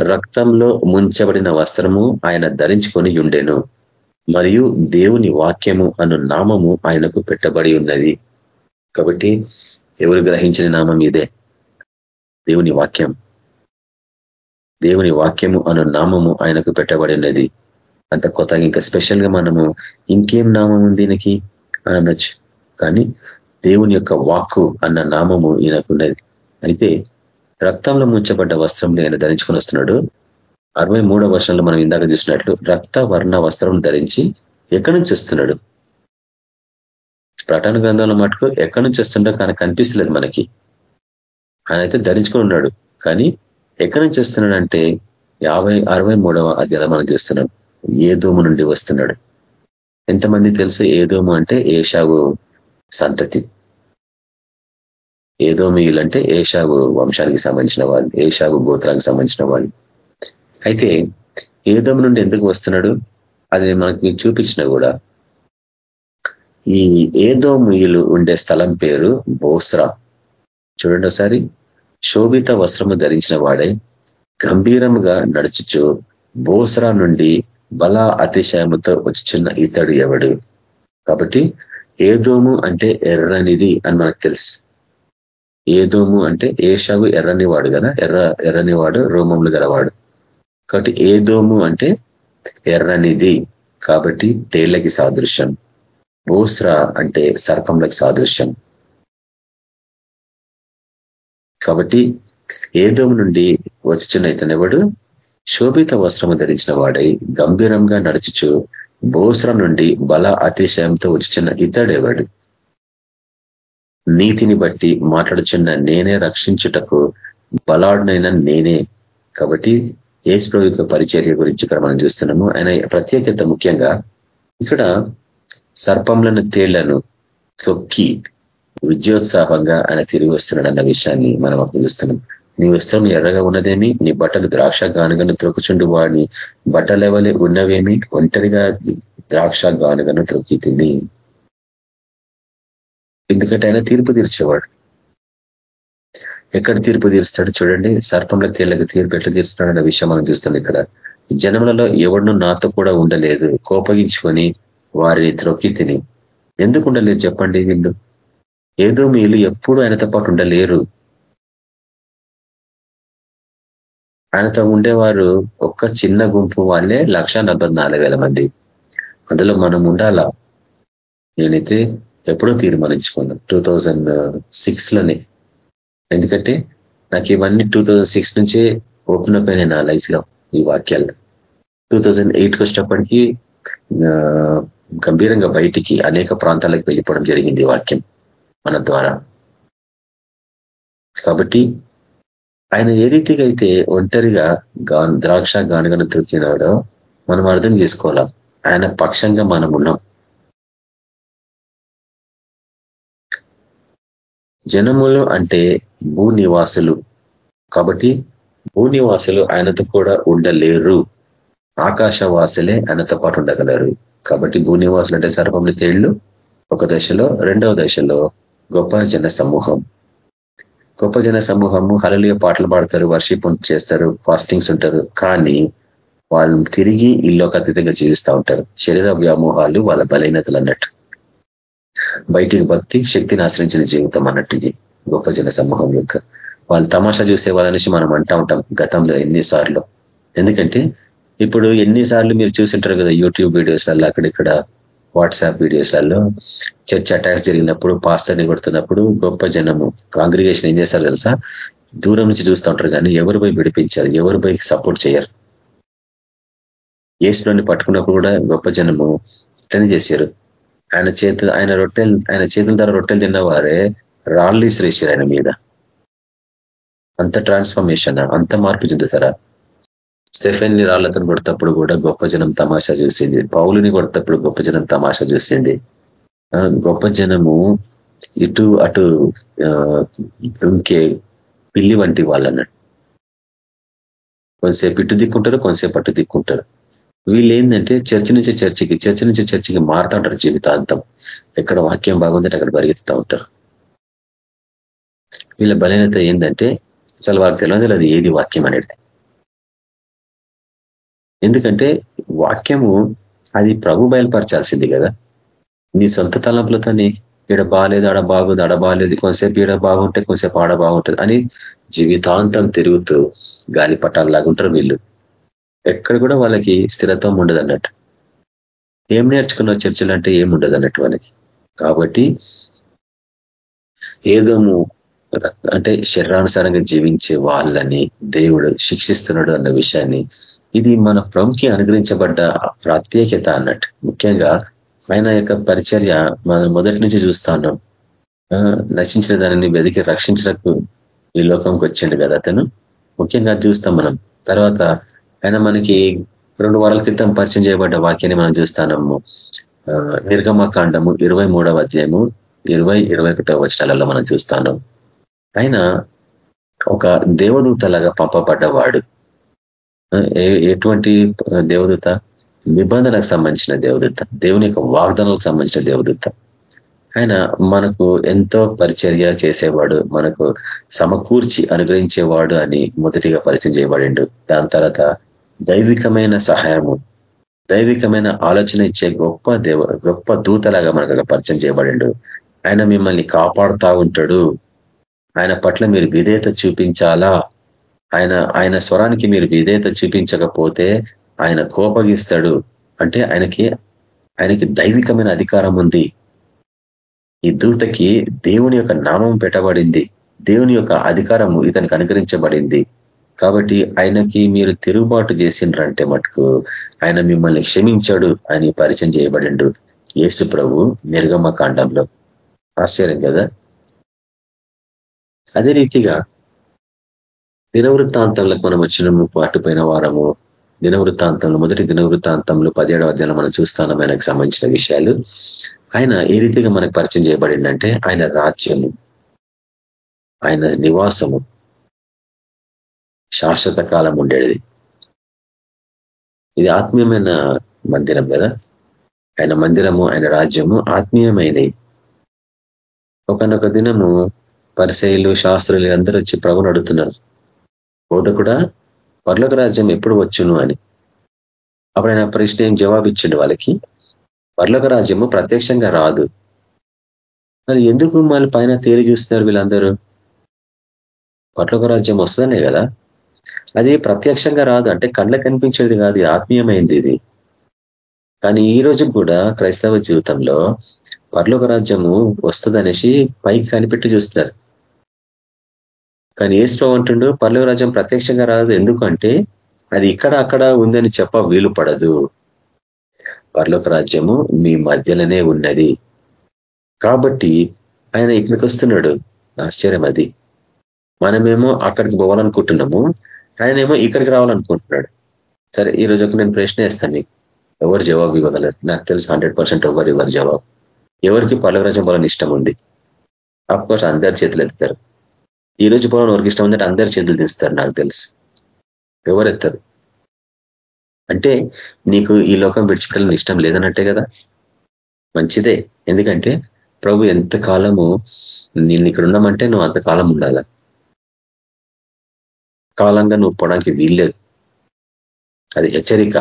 రక్తంలో ముంచబడిన వస్త్రము ఆయన ధరించుకొని ఉండెను. మరియు దేవుని వాక్యము అను నామము ఆయనకు పెట్టబడి ఉన్నది. కాబట్టి ఎవరు గ్రహించిన నామం ఇదే? దేవుని వాక్యం. దేవుని వాక్యము అను నామము ఆయనకు పెట్టబడి ఉన్నది అంత కొత్తగా ఇంకా స్పెషల్గా మనము ఇంకేం నామం ఉంది ఈయనకి అని అనొచ్చు. కానీ దేవుని యొక్క వాక్కు అన్న నామము ఈయనకున్నది అయితే రక్తంలో ముంచబడ్డ వస్త్రంలో ఆయన ధరించుకొని వస్తున్నాడు. అరవై మూడో వర్షంలో మనం ఇందాక చూసినట్లు రక్త వర్ణ వస్త్రం ధరించి ఎక్కడి నుంచి వస్తున్నాడు? ప్రటన గ్రంథంలో మటుకు ఎక్కడి నుంచి వస్తుండో కానీ కనిపిస్తలేదు మనకి. ఆయన అయితే ధరించుకొని ఉన్నాడు. కానీ ఎక్కడి నుంచి వస్తున్నాడు అంటే యాభై అరవై మూడవ అధ్యాయం మనం చూస్తున్నాం. ఏదోము నుండి వస్తున్నాడు. ఎంతమంది తెలుసు ఏదోము అంటే ఏషావు సంతతి. ఏదోమీయులు అంటే ఏషావు వంశానికి సంబంధించిన వాళ్ళు ఏషావు గోత్రానికి సంబంధించిన వాళ్ళు. అయితే ఏదోము నుండి ఎందుకు వస్తున్నాడు? అది మనకి చూపించిన కూడా ఈ ఏదోమియులు ఉండే స్థలం పేరు బోస్రా. చూడండి ఒకసారి. శోభిత వస్త్రము ధరించిన వాడే గంభీరముగా నడుచుచు బోసరా నుండి బల అతిశయముతో వచ్చిన ఇతడు ఎవడు? కాబట్టి ఏదోము అంటే ఎర్రనిది అని మనకు తెలుసు. ఏదోము అంటే ఏషావు ఎర్రని వాడు కదా? ఎర్ర ఎర్రని వాడు రోమములు గలవాడు. కాబట్టి ఏదోము అంటే ఎర్రనిది. కాబట్టి తేళ్ళకి సాదృశ్యం. బోస్రా అంటే సర్పంలకు సాదృశ్యం. కాబట్టి ఏదోము నుండి వచ్చిన ఇతనెవడు శోభిత వస్త్రము ధరించిన వాడై గంభీరంగా నడుచుచు భూస్రం నుండి బల అతిశయంతో వచ్చిన ఇతడెవడు నీతిని బట్టి మాట్లాడుచున్న నేనే రక్షించుటకు బలాడునైన నేనే. కాబట్టి ఏసు యొక్క పరిచర్య గురించి ఇక్కడ మనం చూస్తున్నాము. ఆయన ప్రత్యేకత ముఖ్యంగా ఇక్కడ సర్పంలను తేళ్ళను తొక్కి విద్యోత్సాహంగా ఆయన తిరిగి వస్తున్నాడు అన్న విషయాన్ని మనం అక్కడ చూస్తున్నాం. నీ వస్త్రం ఎర్రగా ఉన్నదేమి? నీ బట్టలు ద్రాక్ష గానుగను త్రొక్కుచుండు వాడిని బట్టలెవలే ఉన్నవేమి? ఒంటరిగా ద్రాక్ష గానుగను త్రొక్కి తిని. ఎందుకంటే ఆయన తీర్పు తీర్చేవాడు. ఎక్కడ తీర్పు తీరుస్తాడు చూడండి. సర్పంలో తేళ్ళకు తీర్పు ఎట్లా తీరుస్తున్నాడు అన్న విషయం మనం చూస్తున్నాం ఇక్కడ. జనములలో ఎవడును నాతో కూడా ఉండలేదు. కోపగించుకొని వారిని త్రొక్కి తిని. ఎందుకు ఉండలేదు చెప్పండి వీళ్ళు ఏదో మీరు ఎప్పుడు ఆయనతో పాటు ఉండలేరు. ఆయనతో ఉండేవారు ఒక్క చిన్న గుంపు వాళ్ళే లక్ష మంది. అందులో మనం ఉండాలా? నేనైతే ఎప్పుడో తీర్మానించుకున్నాను టూ థౌజండ్ సిక్స్లోనే. ఎందుకంటే నాకు ఇవన్నీ టూ థౌజండ్ సిక్స్ నుంచే ఓపెన్ అప్ అయినాయి నా లైఫ్లో ఈ వాక్యాలు. టూ థౌజండ్ ఎయిట్కి వచ్చినప్పటికీ గంభీరంగా బయటికి అనేక ప్రాంతాలకు వెళ్ళిపోవడం జరిగింది వాక్యం. మన ద్వారా. కాబట్టి ఆయన ఏ రీతిగా అయితే ఒంటరిగా ద్రాక్ష గానుగను తొక్కినాడో మనం అర్థం చేసుకోవాలా? ఆయన పక్షంగా మనం ఉన్నాం. జనములు అంటే భూనివాసులు. కాబట్టి భూనివాసులు ఆయనతో కూడా ఉండలేరు. ఆకాశవాసులే ఆయనతో పాటు ఉండగలరు. కాబట్టి భూనివాసులు అంటే సర్పములు తేళ్ళు ఒక దశలో రెండవ దశలో గొప్ప జన సమూహం. గొప్ప జన సమూహము హలలియ పాటలు పాడతారు వర్షిప్ చేస్తారు ఫాస్టింగ్స్ ఉంటారు. కానీ వాళ్ళు తిరిగి ఇల్లోకి అతీతంగా జీవిస్తూ ఉంటారు. శరీర వ్యామోహాలు వాళ్ళ బలహీనతలు అన్నట్టు. బయటికి భక్తి శక్తిని ఆశ్రయించిన జీవితం అన్నట్టు ఇది గొప్ప జన సమూహం యొక్క. వాళ్ళు తమాషా చూసే వాళ్ళనేసి మనం అంటా ఉంటాం గతంలో ఎన్నిసార్లు. ఎందుకంటే ఇప్పుడు ఎన్నిసార్లు మీరు చూసింటారు కదా యూట్యూబ్ వీడియోస్లలో అక్కడిక్కడ వాట్సాప్ వీడియోస్లలో చర్చ్ అటాక్స్ జరిగినప్పుడు పాస్టర్ని కొడుతున్నప్పుడు గొప్ప జనము కాంగ్రిగేషన్ ఏం చేస్తారు తెలుసా? దూరం నుంచి చూస్తూ ఉంటారు కానీ ఎవరు పోయి విడిపించారు? ఎవరు పోయి సపోర్ట్ చేయరు? ఏసులోని పట్టుకున్నప్పుడు కూడా గొప్ప జనము ఇట్లనే చేశారు. ఆయన చేతు ఆయన రొట్టెలు ఆయన చేతుల ద్వారా రొట్టెలు తిన్నవారే రాళ్ళు ఇసిరేసారు ఆయన మీద. అంత ట్రాన్స్ఫర్మేషన్ అంత మార్పు చెందుతారా? స్టెఫెన్ని రాళ్ళతో కొడతప్పుడు కూడా గొప్ప జనం తమాషా చూసింది. పౌలుని కొడతప్పుడు గొప్ప జనం తమాషా చూసింది. గొప్ప జనము ఇటు అటు ఇంకే పిల్లి వంటి వాళ్ళన్నట్టు కొంతసేపు ఇటు దిక్కుంటారు కొంతసేపు అటు దిక్కుంటారు. వీళ్ళు ఏంటంటే చర్చి నుంచి చర్చికి చర్చి నుంచి చర్చికి మారుతా ఉంటారు జీవితాంతం. ఎక్కడ వాక్యం బాగుందంటే అక్కడ పరిగెత్తుతూ ఉంటారు. వీళ్ళ బలహీనత ఏంటంటే అసలు వాళ్ళకి తెలియదు అది ఏది వాక్యం అనేది. ఎందుకంటే వాక్యము అది ప్రభు బయలుపరచాల్సింది కదా. నీ సొంత తలంపులతోనే ఈడ బాగాలేదు ఆడ బాగుంది ఆడ బాగాలేదు కొంతసేపు ఈడ బాగుంటే కొంతసేపు ఆడ బాగుంటుంది అని జీవితాంతం తిరుగుతూ గాలి పట్టాలలాగా ఉంటారు వీళ్ళు. ఎక్కడ కూడా వాళ్ళకి స్థిరత్వం ఉండదు అన్నట్టు ఏం నేర్చుకున్న చర్చలు అంటే ఏముండదు అన్నట్టు వాళ్ళకి. కాబట్టి ఏదోము అంటే శరీరానుసారంగా జీవించే వాళ్ళని దేవుడు శిక్షిస్తున్నాడు అన్న విషయాన్ని ఇది మన ప్రభుకి అనుగ్రహించబడ్డ ప్రత్యేకత అన్నట్టు. ముఖ్యంగా ఆయన యొక్క పరిచర్య మనం మొదటి నుంచి చూస్తా ఉన్నాం. నశించిన దానిని వెదికి రక్షించకు ఈ లోకంకి వచ్చిండు కదా అతను. ముఖ్యంగా చూస్తాం మనం. తర్వాత ఆయన మనకి రెండు వారాల క్రితం పరిచయం చేయబడ్డ వాక్యాన్ని మనం చూస్తాము నిర్గమకాండము ఇరవై మూడవ అధ్యాయము ఇరవై ఇరవై ఒకటవ వచనాలలో మనం చూస్తాను ఆయన ఒక దేవదూతలాగా పంపబడ్డవాడు. ఎటువంటి దేవదూత? నిబంధనకు సంబంధించిన దేవదూత. దేవుని యొక్క వాగ్దానాలకు సంబంధించిన దేవదూత. ఆయన మనకు ఎంతో పరిచర్య చేసేవాడు మనకు సమకూర్చి అనుగ్రహించేవాడు అని మొదటిగా పరిచయం చేయబడిండు. దాని తర్వాత దైవికమైన సహాయము దైవికమైన ఆలోచన ఇచ్చే గొప్ప దేవ గొప్ప దూతలాగా మనకు పరిచయం చేయబడిండు. ఆయన మిమ్మల్ని కాపాడుతూ ఉంటాడు. ఆయన పట్ల మీరు విధేయత చూపించాలా? ఆయన ఆయన స్వరానికి మీరు విధేయత చూపించకపోతే ఆయన కోపగిస్తాడు. అంటే ఆయనకి ఆయనకి దైవికమైన అధికారం ఉంది. ఈ దూతకి దేవుని యొక్క నామం పెట్టబడింది. దేవుని యొక్క అధికారము ఇతనికి అనుగ్రహించబడింది. కాబట్టి ఆయనకి మీరు తిరుగుబాటు చేసిండ్రంటే మటుకు ఆయన మిమ్మల్ని క్షమించాడు అని పరిచయం చేయబడిండు యేసు ప్రభు నిర్గమ కాండంలో ఆశ్చర్యం కదా? అదే రీతిగా దినవృత్తాంతంలోకి మనం వచ్చిన పాటుపోయిన వారము దినవృత్తాంతంలో మొదటి దినవృత్తాంతంలో పదిహేడవ అధ్యాయం మనం చూస్తాం ఆయనకు సంబంధించిన విషయాలు. ఆయన ఏ రీతిగా మనకు పరిచయం చేయబడిందంటే ఆయన రాజ్యము ఆయన నివాసము శాశ్వత కాలం ఉండేది. ఇది ఆత్మీయమైన మందిరం కదా? ఆయన మందిరము ఆయన రాజ్యము ఆత్మీయమైనవి. ఒకనొక దినము పరిశైలు శాస్త్రులు అందరూ వచ్చి ప్రభుని అడుగుతున్నారు. ఒకటి కూడా పర్లోక రాజ్యం ఎప్పుడు వచ్చును అని. అప్పుడు ఆయన ప్రశ్న ఏం జవాబు ఇచ్చిండు వాళ్ళకి? పర్లోక రాజ్యము ప్రత్యక్షంగా రాదు. మరి ఎందుకు మళ్ళీ పైన తేలి చూస్తున్నారు వీళ్ళందరూ? పర్లోక రాజ్యం వస్తుందనే కదా? అది ప్రత్యక్షంగా రాదు. అంటే కళ్ళ కనిపించేది కాదు ఆత్మీయమైంది ఇది. కానీ ఈ రోజు కూడా క్రైస్తవ జీవితంలో పర్లోక రాజ్యము వస్తుందనేసి పైకి కనిపెట్టి చూస్తారు కానీ ఏసు అంటుండు పర్లోక రాజ్యం ప్రత్యక్షంగా రాదు. ఎందుకంటే అది ఇక్కడ అక్కడ ఉందని చెప్ప వీలు పడదు పర్లోక రాజ్యము మీ మధ్యలోనే ఉన్నది. కాబట్టి ఆయన ఇక్కడికి వస్తున్నాడు. ఆశ్చర్యం అది. మనమేమో అక్కడికి పోవాలనుకుంటున్నాము. ఆయనేమో ఇక్కడికి రావాలనుకుంటున్నాడు. సరే ఈ రోజు ఒక నేను ప్రశ్న వేస్తాను నీకు. ఎవరు జవాబు ఇవ్వగలరు? నాకు తెలుసు హండ్రెడ్ పర్సెంట్ ఎవరు ఇవ్వరు జవాబు. ఎవరికి పర్లకరాజ్యం పోవాలని ఇష్టం ఉంది? అఫ్కోర్స్ అందరి చేతులు ఎత్తారు ఈ రోజు పోవడం ఎవరికి ఇష్టం ఉందంటే అందరి చేతులు తీస్తారు నాకు తెలుసు. ఎవరు ఎత్తారు? అంటే నీకు ఈ లోకం విడిచిపెట్టాలని ఇష్టం లేదన్నట్టే కదా? మంచిదే. ఎందుకంటే ప్రభు ఎంతకాలము నేను ఇక్కడ ఉండమంటే నువ్వు అంతకాలం ఉండాల? కాలంగా నువ్వు పోవడానికి వీల్లేదు. అది హెచ్చరిక.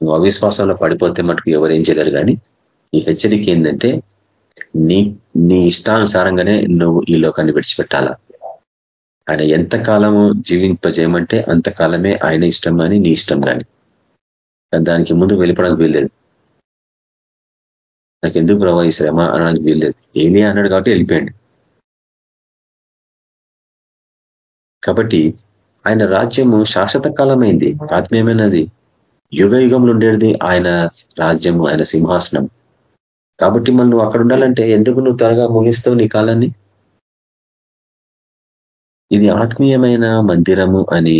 నువ్వు అవిశ్వాసంలో పడిపోతే మటుకు ఎవరేం చేయలేరు కానీ ఈ హెచ్చరిక ఏంటంటే నీ నీ ఇష్టానుసారంగానే నువ్వు ఈ లోకాన్ని విడిచిపెట్టాలా? ఆయన ఎంత కాలము జీవింపజేయమంటే అంతకాలమే ఆయన ఇష్టం కానీ నీ ఇష్టం కానీ దానికి ముందు వెళ్ళిపోవడానికి వీల్లేదు. నాకు ఎందుకు ప్రభావ ఈ శ్రమ అనడానికి వీల్లేదు? ఏమి అన్నాడు కాబట్టి వెళ్ళిపోయాడు. కాబట్టి ఆయన రాజ్యము శాశ్వత కాలమైంది ఆత్మీయమైనది. యుగ యుగంలో ఉండేది ఆయన రాజ్యము ఆయన సింహాసనం కాబట్టి మనం నువ్వు అక్కడ ఉండాలంటే ఎందుకు నువ్వు త్వరగా ముగిస్తావు నీ కాలాన్ని? ఇది ఆత్మీయమైన మందిరము అని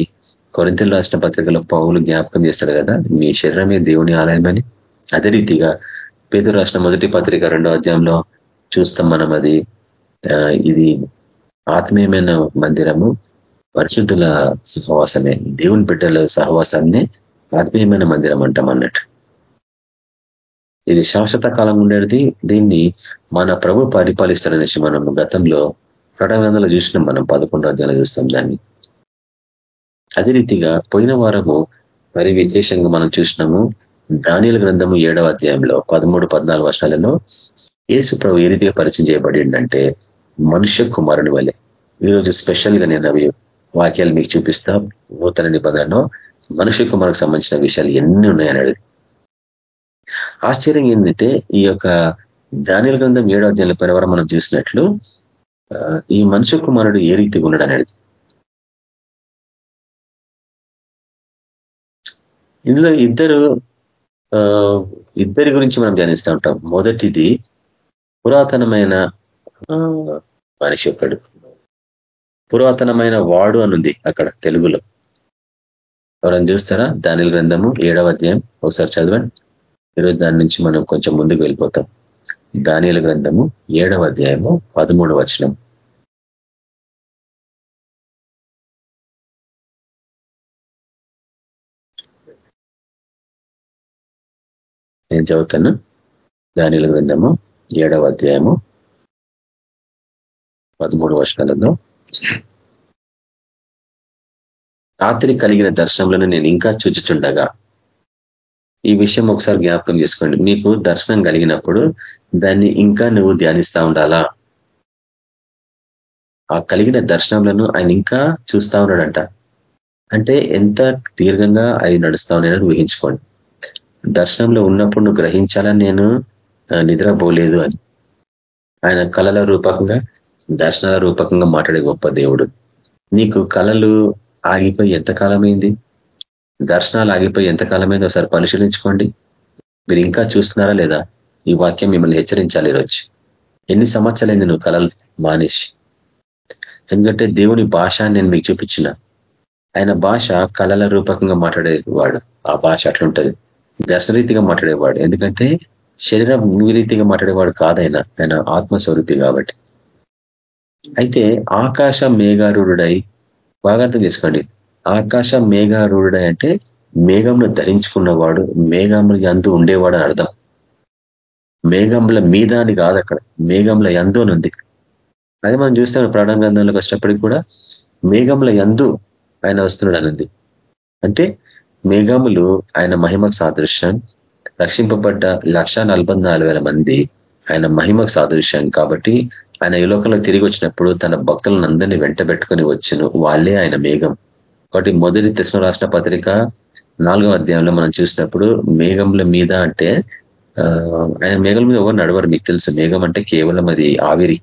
కొరింతలు రాసిన పత్రికలో పౌలు జ్ఞాపకం చేస్తాడు కదా మీ శరీరమే దేవుని ఆలయమని అదే రీతిగా పేదలు రాసిన మొదటి పత్రిక రెండో అధ్యాయంలో చూస్తాం మనం అది. ఇది ఆత్మీయమైన మందిరము పరిశుద్ధుల సహవాసమే దేవుని బిడ్డల సహవాసాన్ని ఆత్మీయమైన మందిరం అంటాం అన్నట్టు. ఇది శాశ్వత కాలం ఉండేది. దీన్ని మన ప్రభు పరిపాలిస్తాడనేసి మనం గతంలో ప్రకటన చూసినాం. మనం పదకొండో అధ్యాయంలో చూస్తాం దాన్ని. అదే రీతిగా పోయిన వారము మరి విశేషంగా మనం చూసినాము. దానిల గ్రంథము ఏడవ అధ్యాయంలో పదమూడు పద్నాలుగు వర్షాలలో ఏసు ప్రభు ఏ రీతిగా పరిచయం చేయబడిందంటే మనుష్య కుమారుని వలె. ఈరోజు స్పెషల్గా నేను అవి వాక్యాలు మీకు చూపిస్తా. నూతన నిబంధనలో మనుష్య కుమారుకు సంబంధించిన విషయాలు ఎన్ని ఉన్నాయని ఆశ్చర్యం ఏంటంటే ఈ యొక్క దానిల గ్రంథం ఏడో అధ్యాయుల పరివారం మనం చూసినట్లు ఈ మనుష్య కుమారుడు ఏ రీతిగా ఉన్నాడు అనేది ఇందులో ఇద్దరు ఇద్దరి గురించి మనం ధ్యానిస్తూ ఉంటాం. మొదటిది పురాతనమైన మనిషి ఒకడు పురాతనమైన వాడు అనుంది అక్కడ తెలుగులో. ఎవరైనా చూస్తారా? దాని గ్రంథము ఏడవ అధ్యాయం ఒకసారి చదవండి. ఈరోజు దాని నుంచి మనం కొంచెం ముందుకు వెళ్ళిపోతాం. దానిల గ్రంథము ఏడవ అధ్యాయము పదమూడు వచనం. నేను చదువుతాను. దానిల గ్రంథము ఏడవ అధ్యాయము పదమూడు వర్షాలలో రాత్రి కలిగిన దర్శనంలో నేను ఇంకా చూచుచుండగా ఈ విషయం ఒకసారి జ్ఞాపకం చేసుకోండి. మీకు దర్శనం కలిగినప్పుడు దాన్ని ఇంకా నువ్వు ధ్యానిస్తా ఉండాలా? ఆ కలిగిన దర్శనంలను ఆయన ఇంకా చూస్తా ఉన్నాడంట. అంటే ఎంత దీర్ఘంగా అవి నడుస్తా ఉన్నాయని ఊహించుకోండి. దర్శనంలో ఉన్నప్పుడు నువ్వు గ్రహించాలని నేను నిద్రపోలేదు అని? ఆయన కళల రూపకంగా దర్శనాల రూపకంగా మాట్లాడే గొప్ప దేవుడు. నీకు కళలు ఆగిపోయి ఎంతకాలమైంది? దర్శనాలు ఆగిపోయి ఎంతకాలమైంది ఒకసారి పరిశీలించుకోండి. మీరు ఇంకా చూస్తున్నారా లేదా? ఈ వాక్యం మిమ్మల్ని హెచ్చరించాలి ఈరోజు. ఎన్ని సంవత్సరాలైంది నువ్వు కళలు మానేసి? ఎందుకంటే దేవుని భాష నేను మీకు చూపించిన. ఆయన భాష కళల రూపకంగా మాట్లాడేవాడు. ఆ భాష అట్లుంటుంది. దశరీతిగా మాట్లాడేవాడు. ఎందుకంటే శరీరం రీతిగా మాట్లాడేవాడు కాదైన. ఆయన ఆత్మస్వరూపి కాబట్టి. అయితే ఆకాశ మేఘారుడై బాగా అర్థం చేసుకోండి. ఆకాశ మేఘారుడై అంటే మేఘంలో ధరించుకున్నవాడు మేఘముల ఎందు ఉండేవాడు అని అర్థం. మేఘముల మీద అని కాదు అక్కడ మేఘముల ఎందు ఉంది. అదే మనం చూస్తాం ప్రాణ గ్రంథంలోకి వచ్చినప్పటికి కూడా మేఘముల ఎందు ఆయన వస్తున్నాడు అంటే మేఘములు ఆయన మహిమకు సాదృశ్యం రక్షింపబడ్డ లక్ష మంది ఆయన మహిమకు సాదృశ్యం కాబట్టి ఆయన ఈ లోకంలో తిరిగి వచ్చినప్పుడు తన భక్తులను అందరినీ వెంట పెట్టుకొని వచ్చిన వాళ్ళే ఆయన మేఘం. కాబట్టి మొదటి తెసిన రాష్ట్ర పత్రిక నాలుగవ అధ్యాయంలో మనం చూసినప్పుడు మేఘంల మీద అంటే ఆయన మేఘల మీద ఎవరు నడవరు మీకు తెలుసు. మేఘం అంటే కేవలం అది ఆవిరి.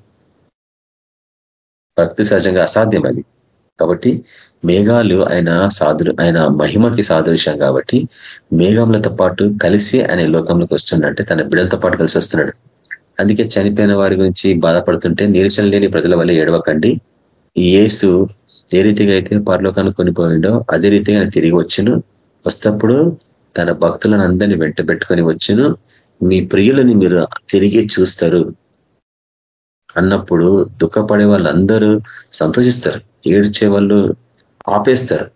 భక్తి సహజంగా అసాధ్యం అది. కాబట్టి మేఘాలు ఆయన సాదృ ఆయన మహిమకి సాదృశ్యం కాబట్టి మేఘములతో పాటు కలిసి ఆయన లోకంలోకి వస్తుండంటే తన బిడలతో పాటు కలిసి వస్తున్నాడు. అందుకే చనిపోయిన వారి గురించి బాధపడుతుంటే నిరీక్షణ లేని ప్రజల వల్ల ఏడవకండి. ఏసు యేసు ఏ రీతిగా అయితే పరలోకాన్ని కొనిపోయిండో అదే రీతిగా తిరిగి వచ్చును. వస్తప్పుడు తన భక్తులను అందరినీ వెంట పెట్టుకొని వచ్చును. మీ ప్రియులని మీరు తిరిగి చూస్తారు. అన్నప్పుడు దుఃఖపడే వాళ్ళందరూ సంతోషిస్తారు. ఏడ్చే వాళ్ళు ఆపేస్తారు.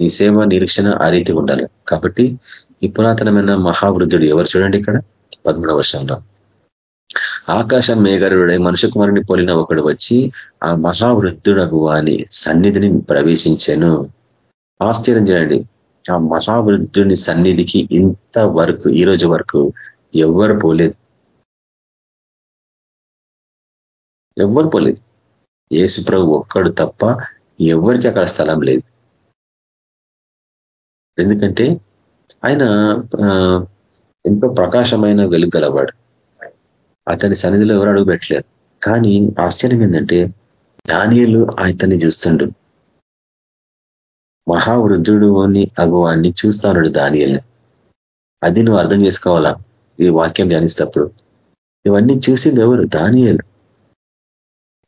నీ సేవ నిరీక్షణ ఆ రీతి ఉండాలి. కాబట్టి ఈ పురాతనమైన మహావృద్ధుడు ఎవరు చూడండి ఇక్కడ? పదమూడవ వర్షంలో ఆకాశం మేఘరుడై మనుషు కుమారుని పోలిన ఒకడు వచ్చి ఆ మహావృద్ధుడకు వాని సన్నిధిని ప్రవేశించాను. ఆశ్చర్యం చేయండి. ఆ మహావృద్ధుని సన్నిధికి ఇంత వరకు ఈ రోజు వరకు ఎవ్వరు పోలేదు. ఎవ్వరు పోలేదు. ప్రభు ఒక్కడు తప్ప ఎవరికి అక్కడ స్థలం లేదు. ఎందుకంటే ఆయన ఎంతో ప్రకాశమైన వెలుగలవాడు అతని సన్నిధిలో ఎవరు అడుగు పెట్టలేరు కానీ ఆశ్చర్యం ఏంటంటే దానియలు అతన్ని చూస్తుండు. మహావృద్ధుడు అని అగువాన్ని చూస్తాడు దానియల్ని. అది నువ్వు అర్థం చేసుకోవాలా? ఈ వాక్యం ధ్యానిస్తప్పుడు. ఇవన్నీ చూసింది ఎవరు? దానియలు.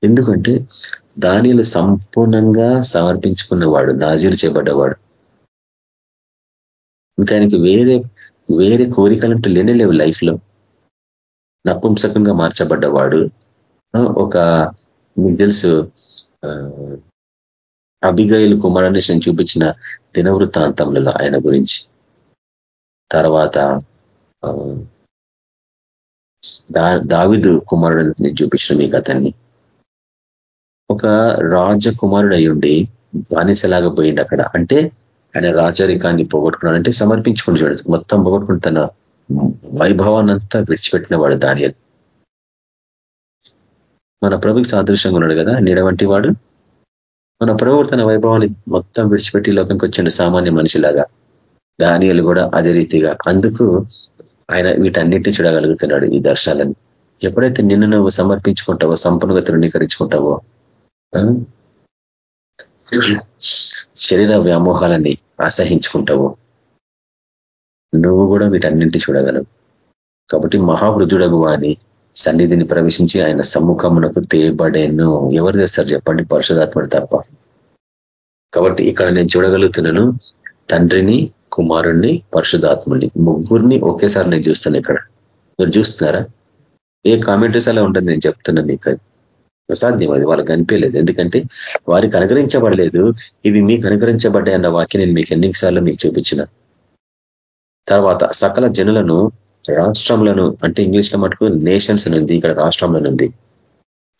ఎందుకంటే దానియలు సంపూర్ణంగా సమర్పించుకున్నవాడు నాజీరు చేయబడ్డవాడు. ఇంకా ఆయనకి వేరే వేరే కోరికలంటూ లేనే లేవు లైఫ్లో. నపుంసకంగా మార్చబడ్డవాడు. ఒక మీకు తెలుసు అభిగయలు కుమారాన్ని చూపించిన దినవృత్తాంతములలో ఆయన గురించి. తర్వాత దావిదు కుమారుడు చూపించిన మీకు అతన్ని. ఒక రాజకుమారుడు అయ్యుండి బానిసలాగా పోయిండు అక్కడ అంటే ఆయన రాజరికాన్ని పోగొట్టుకున్నాడు అంటే సమర్పించుకుని చూడదు మొత్తం పోగొట్టుకుని తన వైభవాన్నంతా విడిచిపెట్టిన వాడు దానియల్. మన ప్రభుకి సాదృశ్యంగా ఉన్నాడు కదా నీడ వంటి వాడు. మన ప్రభు తన వైభవాన్ని మొత్తం విడిచిపెట్టి లోకంకి వచ్చిన సామాన్య మనిషిలాగా దానియలు కూడా అదే రీతిగా. అందుకు ఆయన వీటన్నిటిని చూడగలుగుతున్నాడు ఈ దర్శనాలను ఎప్పుడైతే నిన్ను నువ్వు సమర్పించుకుంటావో సంపన్నుగా తృణీకరించుకుంటావో శరీర వ్యామోహాలని అసహించుకుంటావో. నువ్వు కూడా వీటన్నింటి చూడగలవు. కాబట్టి మహావృద్ధుడగు అని సన్నిధిని ప్రవేశించి ఆయన సమ్ముఖమునకు తేబడేను. ఎవరు తెస్తారు చెప్పండి? పరిశుధాత్ముడు తప్ప. కాబట్టి ఇక్కడ నేను చూడగలుగుతున్నాను తండ్రిని కుమారుణ్ణి పరిశుధాత్ముని ముగ్గురిని ఒకేసారి నేను చూస్తాను ఇక్కడ. మీరు చూస్తున్నారా? ఏ కామెంటరీస్ అలా ఉంటుంది నేను చెప్తున్నాను మీకు అది. అసాధ్యం అది వాళ్ళకి కనిపించలేదు. ఎందుకంటే వారికి అనుగ్రహించబడలేదు. ఇవి మీకు అనుగ్రహించబడ్డాయి అన్న వాక్యం నేను మీకు ఎన్నిసార్లు మీకు చూపించిన. తర్వాత సకల జనులను రాష్ట్రములను అంటే ఇంగ్లీష్లో మటుకు నేషన్స్ ఉంది ఇక్కడ రాష్ట్రంలోనుంది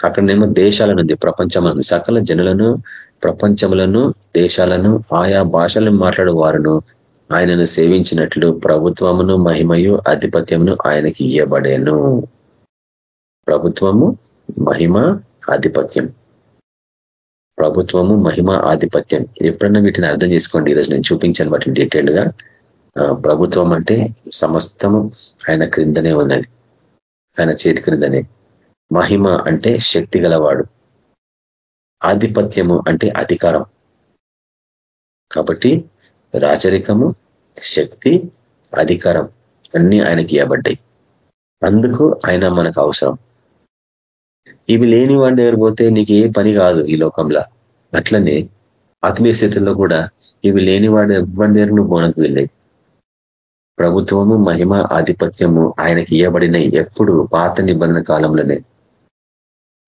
అక్కడ నేను దేశాలనుంది ప్రపంచంలో సకల జనులను ప్రపంచములను దేశాలను ఆయా భాషలను మాట్లాడే వారును ఆయనను సేవించినట్లు ప్రభుత్వమును మహిమయు ఆధిపత్యమును ఆయనకి ఇయ్యబడేను. ప్రభుత్వము మహిమ ఆధిపత్యం. ప్రభుత్వము మహిమ ఆధిపత్యం. ఎప్పుడన్నా వీటిని అర్థం చేసుకోండి. ఈరోజు నేను చూపించాను వాటిని డీటెయిల్గా. ప్రభుత్వం అంటే సమస్తము ఆయన క్రిందనే ఉన్నది. ఆయన చేతి క్రిందనే. మహిమ అంటే శక్తి గలవాడు. ఆధిపత్యము అంటే అధికారం. కాబట్టి రాచరికము శక్తి అధికారం అన్ని ఆయనకి ఇవ్వబడ్డాయి అందుకు ఆయన మనకు అవసరం. ఇవి లేని వాడి దగ్గర పోతే నీకు ఏ పని కాదు ఈ లోకంలో. అట్లనే ఆత్మీయ స్థితిలో కూడా ఇవి లేని వాడు ఎవరి దగ్గర నువ్వు పోనకు వెళ్ళేది ప్రభుత్వము మహిమ ఆధిపత్యము ఆయనకి ఇవ్వబడిన ఎప్పుడు పాత నిబంధన కాలంలోనే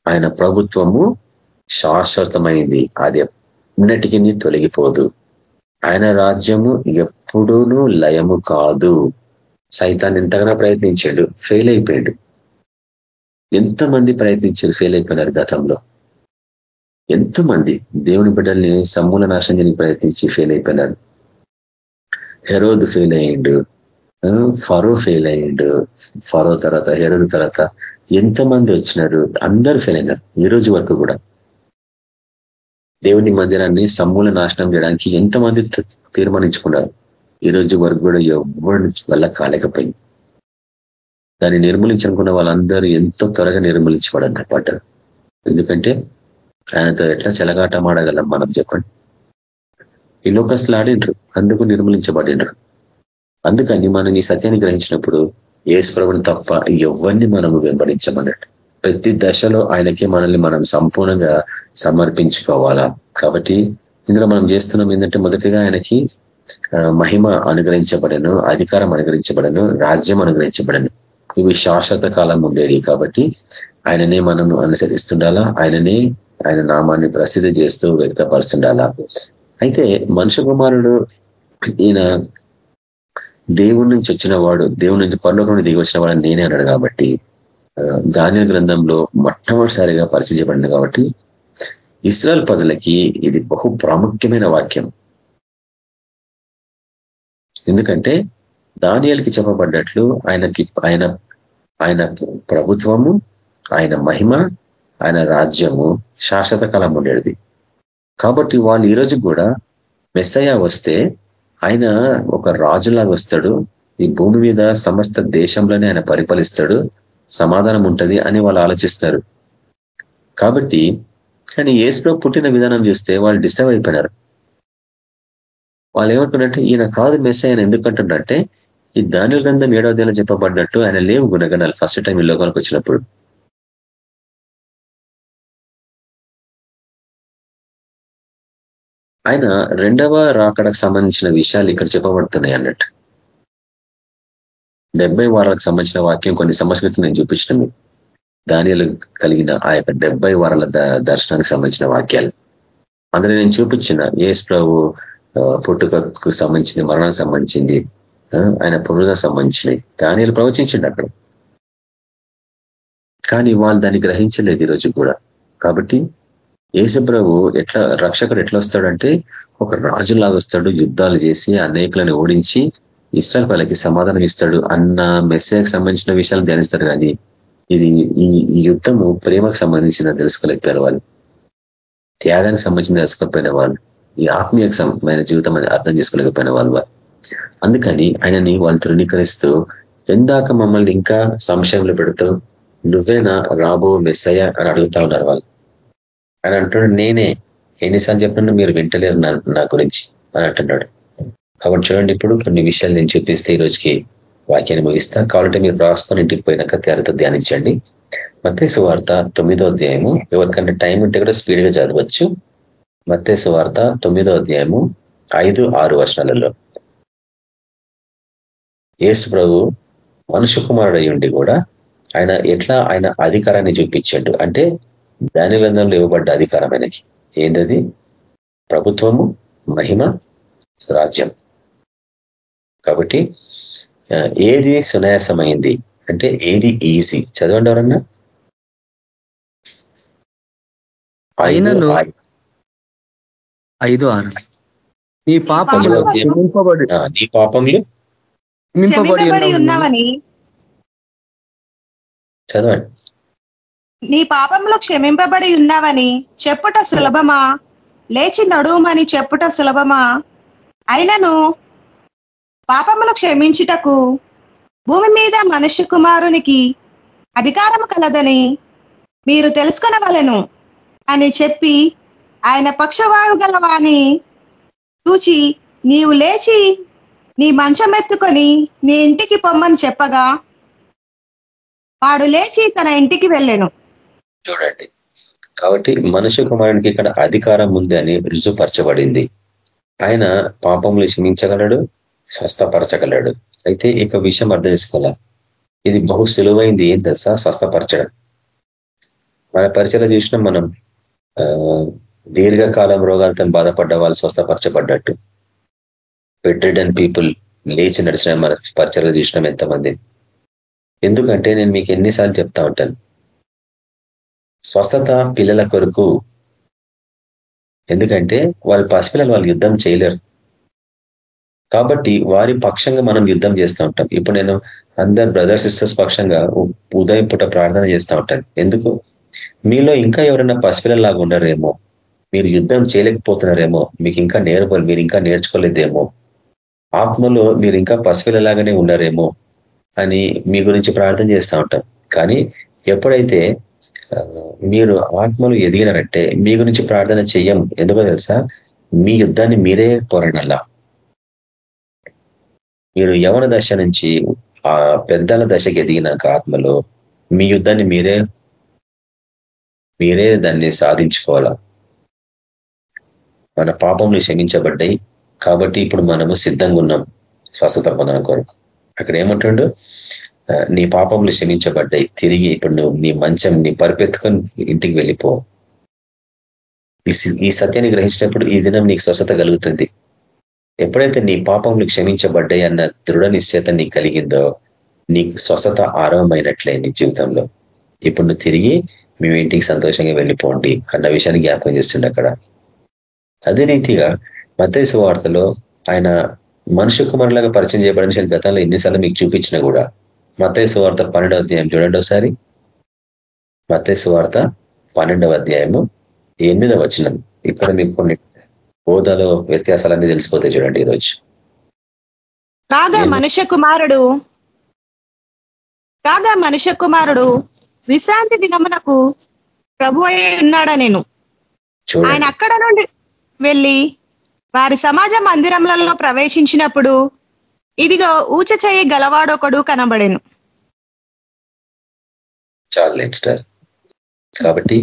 ఆయన ప్రభుత్వము శాశ్వతమైంది. అది ఎన్నటికీ తొలగిపోదు. ఆయన రాజ్యము ఎప్పుడూనూ లయము కాదు. సైతాన్ని ఎంతగానో ప్రయత్నించాడు. ఫెయిల్ అయిపోయాడు. ఎంతమంది ప్రయత్నించారు ఫెయిల్ అయిపోయినారు గతంలో? ఎంతమంది దేవుని బిడ్డల్ని సమూల నాశనం చేయడానికి ప్రయత్నించి ఫెయిల్ అయిపోయినారు? హెరోద్ ఫెయిల్ అయ్యిండు. ఫరో ఫెయిల్ అయ్యిండు. ఫరో తర్వాత హెరోద్ తర్వాత ఎంతమంది వచ్చినారు? అందరు ఫెయిల్ అయినారు ఈ రోజు వరకు కూడా. దేవుని మందిరాన్ని సమూల నాశనం చేయడానికి ఎంతమంది తీర్మానించుకున్నారు? ఈ రోజు వరకు కూడా ఎవరి వల్ల కాలేకపోయింది? దాన్ని నిర్మూలించనుకున్న వాళ్ళందరూ ఎంతో త్వరగా నిర్మూలించబడండి పడ్డారు ఎందుకంటే ఆయనతో ఎట్లా చెలగాటమాడగలం మనం చెప్పండి? ఈ లోకస్తులు ఆడిండ్రు అందుకు నిర్మూలించబడిండ్రు. అందుకని మనం ఈ సత్యాన్ని గ్రహించినప్పుడు ఏసుప్రభుని తప్ప ఎవరిని మనము వెంబడించమన్నట్టు ప్రతి దశలో ఆయనకి మనల్ని మనం సంపూర్ణంగా సమర్పించుకోవాలా? కాబట్టి ఇందులో మనం చేస్తున్నాం ఏంటంటే మొదటిగా ఆయనకి మహిమ అనుగ్రహించబడను అధికారం అనుగ్రహించబడను రాజ్యం అనుగ్రహించబడను. ఇవి శాశ్వత కాలం ఉండేవి కాబట్టి ఆయననే మనం అనుసరిస్తుండాలా? ఆయననే ఆయన నామాన్ని ప్రసిద్ధి చేస్తూ వ్యక్తపరుస్తుండాలా? అయితే మనుషు కుమారుడు ఈయన దేవుడి నుంచి వచ్చిన వాడు దేవుడి నుంచి పరలోకం దిగి వచ్చిన వాడు నేనే అన్నాడు కాబట్టి ధాన్య గ్రంథంలో మొట్టమొదటిసారిగా పరిచయపడింది కాబట్టి ఇస్రాయల్ ప్రజలకి ఇది బహు ప్రాముఖ్యమైన వాక్యం. ఎందుకంటే దానియాలకి చెప్పబడ్డట్లు ఆయనకి ఆయన ఆయన ప్రభుత్వము ఆయన మహిమ ఆయన రాజ్యము శాశ్వత కాలం ఉండేది. కాబట్టి వాళ్ళు ఈరోజు కూడా మెస్సయ వస్తే ఆయన ఒక రాజులాగా వస్తాడు. ఈ భూమి మీద సమస్త దేశంలోనే ఆయన పరిపాలిస్తాడు. సమాధానం ఉంటుంది అని వాళ్ళు ఆలోచిస్తారు. కాబట్టి కానీ ఏసులో పుట్టిన విధానం చూస్తే వాళ్ళు డిస్టర్బ్ అయిపోయినారు. వాళ్ళు ఏమంటున్నారంటే ఈయన కాదు మెస్ ఆయన ఎందుకంటున్నట్టే ఈ దాని గ్రంథం ఏడవ దేలో చెప్పబడినట్టు ఆయన లేవు గుణగణాలు ఫస్ట్ టైం ఈ లోకానికి వచ్చినప్పుడు. ఆయన రెండవ రాకడకు సంబంధించిన విషయాలు ఇక్కడ చెప్పబడుతున్నాయి అన్నట్టు. డెబ్బై వారాలకు సంబంధించిన వాక్యం కొన్ని సంవత్సరాలు నేను చూపించిన దానిలో కలిగిన ఆ యొక్క డెబ్బై వారాల దర్శనానికి సంబంధించిన వాక్యాలు. అందులో నేను చూపించిన ఏస్ ప్రభు పుట్టుకకు సంబంధించింది మరణానికి సంబంధించింది ఆయన పునరుగా సంబంధించినవి. దానిలు ప్రవచించండి అక్కడ. కానీ వాళ్ళు దాన్ని గ్రహించలేదు ఈరోజు కూడా. కాబట్టి యేసప్రభు ఎట్లా రక్షకుడు ఎట్లా వస్తాడంటే ఒక రాజులాగా వస్తాడు యుద్ధాలు చేసి అనేకులను ఓడించి ఇస్రాయల్ వాళ్ళకి సమాధానం ఇస్తాడు అన్న మెసేజ్కి సంబంధించిన విషయాలు ధ్యానిస్తారు కానీ ఇది ఈ యుద్ధము ప్రేమకు సంబంధించిన తెలుసుకోలేకపోయిన వాళ్ళు త్యాగానికి సంబంధించిన తెలుసుకోకపోయిన వాళ్ళు ఈ ఆత్మీయమైన జీవితం అని అర్థం చేసుకోలేకపోయిన వాళ్ళు అందుకని ఆయనని వాళ్ళు తృణీకరిస్తూ ఎందాక మమ్మల్ని ఇంకా సంశయంలో పెడుతూ నువ్వేనా రాబో మెస్సయ్య అని అడుగుతా ఉన్నారు వాళ్ళు. అని అంటున్నాడు. నేనే ఎన్నిసార్లు చెప్పినా మీరు వింటలేరు నా గురించి అని అంటున్నాడు. కాబట్టి చూడండి ఇప్పుడు కొన్ని విషయాలు నేను చూపిస్తే ఈ రోజుకి వాక్యాన్ని ముగిస్తా. కాబట్టి మీరు రాసుకొని ఇంటికి పోయినాక తేదతో ధ్యానించండి. మత్స్సు వార్త తొమ్మిదో అధ్యాయము. ఎవరికంటే టైం ఉంటే కూడా స్పీడ్గా చదవచ్చు. మత్స్సు వార్త తొమ్మిదో అధ్యాయము ఐదు ఆరు వర్షాలలో యేసు ప్రభు మనుషు కుమారుడు అయ్యుండి కూడా ఆయన ఎట్లా ఆయన అధికారాన్ని చూపించాడు? అంటే దాని బంధంలో ఇవ్వబడ్డ అధికారం ఆయనకి. ఏందది? ప్రభుత్వము మహిమ రాజ్యం. కాబట్టి ఏది సునాయాసమైంది? అంటే ఏది ఈజీ? చదవండి ఎవరన్నా? అయినను ఐదు ఆరు. నీ పాపములు క్షమింపబడి. నీ పాపములు క్షమింపబడి ఉన్నావని. చదవండి. నీ పాపంలో క్షమింపబడి ఉన్నావని చెప్పుట సులభమా? లేచి నడుమని చెప్పుట సులభమా? అయినను పాపములు క్షమించుటకు భూమి మీద మనుష్య కుమారునికి అధికారం కలదని మీరు తెలుసుకునవలను అని చెప్పి ఆయన పక్షవాయు గలవాని చూచి నీవు లేచి నీ మంచం ఎత్తుకొని నీ ఇంటికి పొమ్మని చెప్పగా వాడు లేచి తన ఇంటికి వెళ్ళాను. చూడండి. కాబట్టి మనుష్య కుమారునికి ఇక్కడ అధికారం ఉంది అని రుజుపరచబడింది ఆయన పాపములు క్షమించగలడు స్వస్థపరచగలడు. అయితే ఇక విషయం అర్థం చేసుకోవాలా? ఇది బహు సులువైంది ఏం తెలుసా? స్వస్థపరచడం. మన పరిచయం చూసినాం మనం దీర్ఘకాలం రోగాలతో బాధపడ్డ వాళ్ళు స్వస్థపరచబడ్డట్టు. బెడ్రిడన్ పీపుల్ లేచి నడిచిన మన పరిచయలు చూసినాం ఎంతమంది. ఎందుకంటే నేను మీకు ఎన్నిసార్లు చెప్తా ఉంటాను స్వస్థత పిల్లల కొరకు. ఎందుకంటే వాళ్ళ పసిపిల్లలు వాళ్ళు యుద్ధం చేయలేరు. కాబట్టి వారి పక్షంగా మనం యుద్ధం చేస్తూ ఉంటాం. ఇప్పుడు నేను అందరు బ్రదర్ సిస్టర్స్ పక్షంగా ఉదయం పూట ప్రార్థన చేస్తూ ఉంటాను. ఎందుకు? మీలో ఇంకా ఎవరైనా పసిపిల్లలాగా ఉన్నారేమో మీరు యుద్ధం చేయలేకపోతున్నారేమో మీకు ఇంకా నేర్పలు మీరు ఇంకా నేర్చుకోలేదేమో ఆత్మలో మీరు ఇంకా పసిపిల్లలాగానే ఉన్నారేమో అని మీ గురించి ప్రార్థన చేస్తూ ఉంటాం. కానీ ఎప్పుడైతే మీరు ఆత్మలు ఎదిగినారంటే మీ గురించి ప్రార్థన చెయ్యం ఎందుకో తెలుసా? మీ యుద్ధాన్ని మీరే పోరాడాలా. మీరు యవన దశ నుంచి ఆ పెద్దల దశకి ఎదిగినాక ఆత్మలో మీ యుద్ధాన్ని మీరే మీరే దాన్ని సాధించుకోవాలా. మన పాపంలో క్షమించబడ్డాయి కాబట్టి ఇప్పుడు మనము సిద్ధంగా ఉన్నాం. స్వస్థత పొందడం కొరకు. అక్కడ ఏమంటుండో? నీ పాపములు క్షమించబడ్డాయి. తిరిగి ఇప్పుడు నువ్వు నీ మంచం నీ పరిపెత్తుకొని ఇంటికి వెళ్ళిపో. ఈ సత్యాన్ని గ్రహించినప్పుడు ఈ దినం నీకు స్వస్థత కలుగుతుంది. ఎప్పుడైతే నీ పాపములు క్షమించబడ్డాయి అన్న దృఢ నిశ్చేత నీకు కలిగిందో నీకు స్వస్థత ఆరంభమైనట్లే నీ జీవితంలో. ఇప్పుడు నువ్వు తిరిగి మేము ఇంటికి సంతోషంగా వెళ్ళిపోండి అన్న విషయాన్ని జ్ఞాపకం చేస్తుండే అక్కడ. అదే రీతిగా మతేసు వార్తలో ఆయన మనుషు కుమారులాగా పరిచయం చేయబడిన గతంలో ఎన్నిసార్లు మీకు చూపించినా కూడా మతేసు వార్త పన్నెండవ అధ్యాయం చూడండి ఒకసారి. మతేసు వార్త పన్నెండవ అధ్యాయము ఎనిమిదవ వచనం. ఇక్కడ మీకు కొన్ని హోదాలో వ్యత్యాసాలన్నీ తెలిసిపోతాయి చూడండి ఈరోజు. కాగా మనుష్య కుమారుడు? కాగా మనుష్య కుమారుడు? విశ్రాంతి దినమునకు ప్రభు ఉన్నాడా నేను? ఆయన అక్కడ నుండి వెళ్ళి వారి సమాజ మందిరములలో ప్రవేశించినప్పుడు ఇదిగో ఊచ చేయి గలవాడొకడు కనబడేను. చాలు నెక్స్టర్ కాబట్టి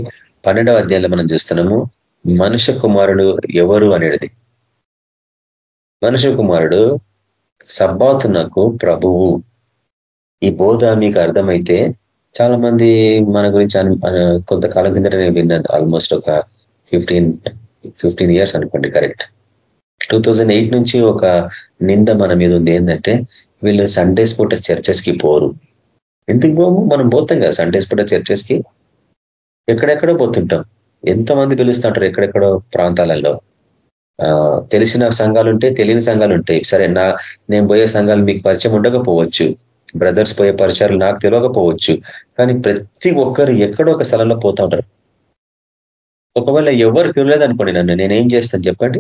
పన్నెండవ అధ్యాయంలో మనం చూస్తున్నాము మనుష్య కుమారుడు ఎవరు అనేది మనుష్య కుమారుడు సబ్బాతునకు ప్రభువు. ఈ బోధ మీకు అర్థమైతే చాలా మంది మన గురించి కొంతకాలం కిందట నేను విన్నాను. ఆల్మోస్ట్ ఒక ఫిఫ్టీన్ ఫిఫ్టీన్ ఇయర్స్ అనుకోండి కరెక్ట్. టూ నుంచి ఒక నింద మన మీద ఉంది. ఏంటంటే వీళ్ళు సండేస్ పూట చర్చెస్కి పోరు. ఎందుకు పోము? మనం పోతాం కదా సండేస్ పూట చర్చెస్కి ఎక్కడెక్కడో పోతుంటాం. ఎంతమంది పిలుస్తుంటారు ఎక్కడెక్కడో ప్రాంతాలలో? తెలిసిన సంఘాలు ఉంటాయి తెలియని సంఘాలు ఉంటాయి. సరే నా నేను పోయే సంఘాలు మీకు పరిచయం ఉండకపోవచ్చు. బ్రదర్స్ పోయే పరిచయాలు నాకు తెలియకపోవచ్చు. కానీ ప్రతి ఒక్కరు ఎక్కడో ఒక స్థలంలో పోతా ఉంటారు. ఒకవేళ ఎవరు పిలలేదనుకోండి నన్ను నేనేం చేస్తాను చెప్పండి?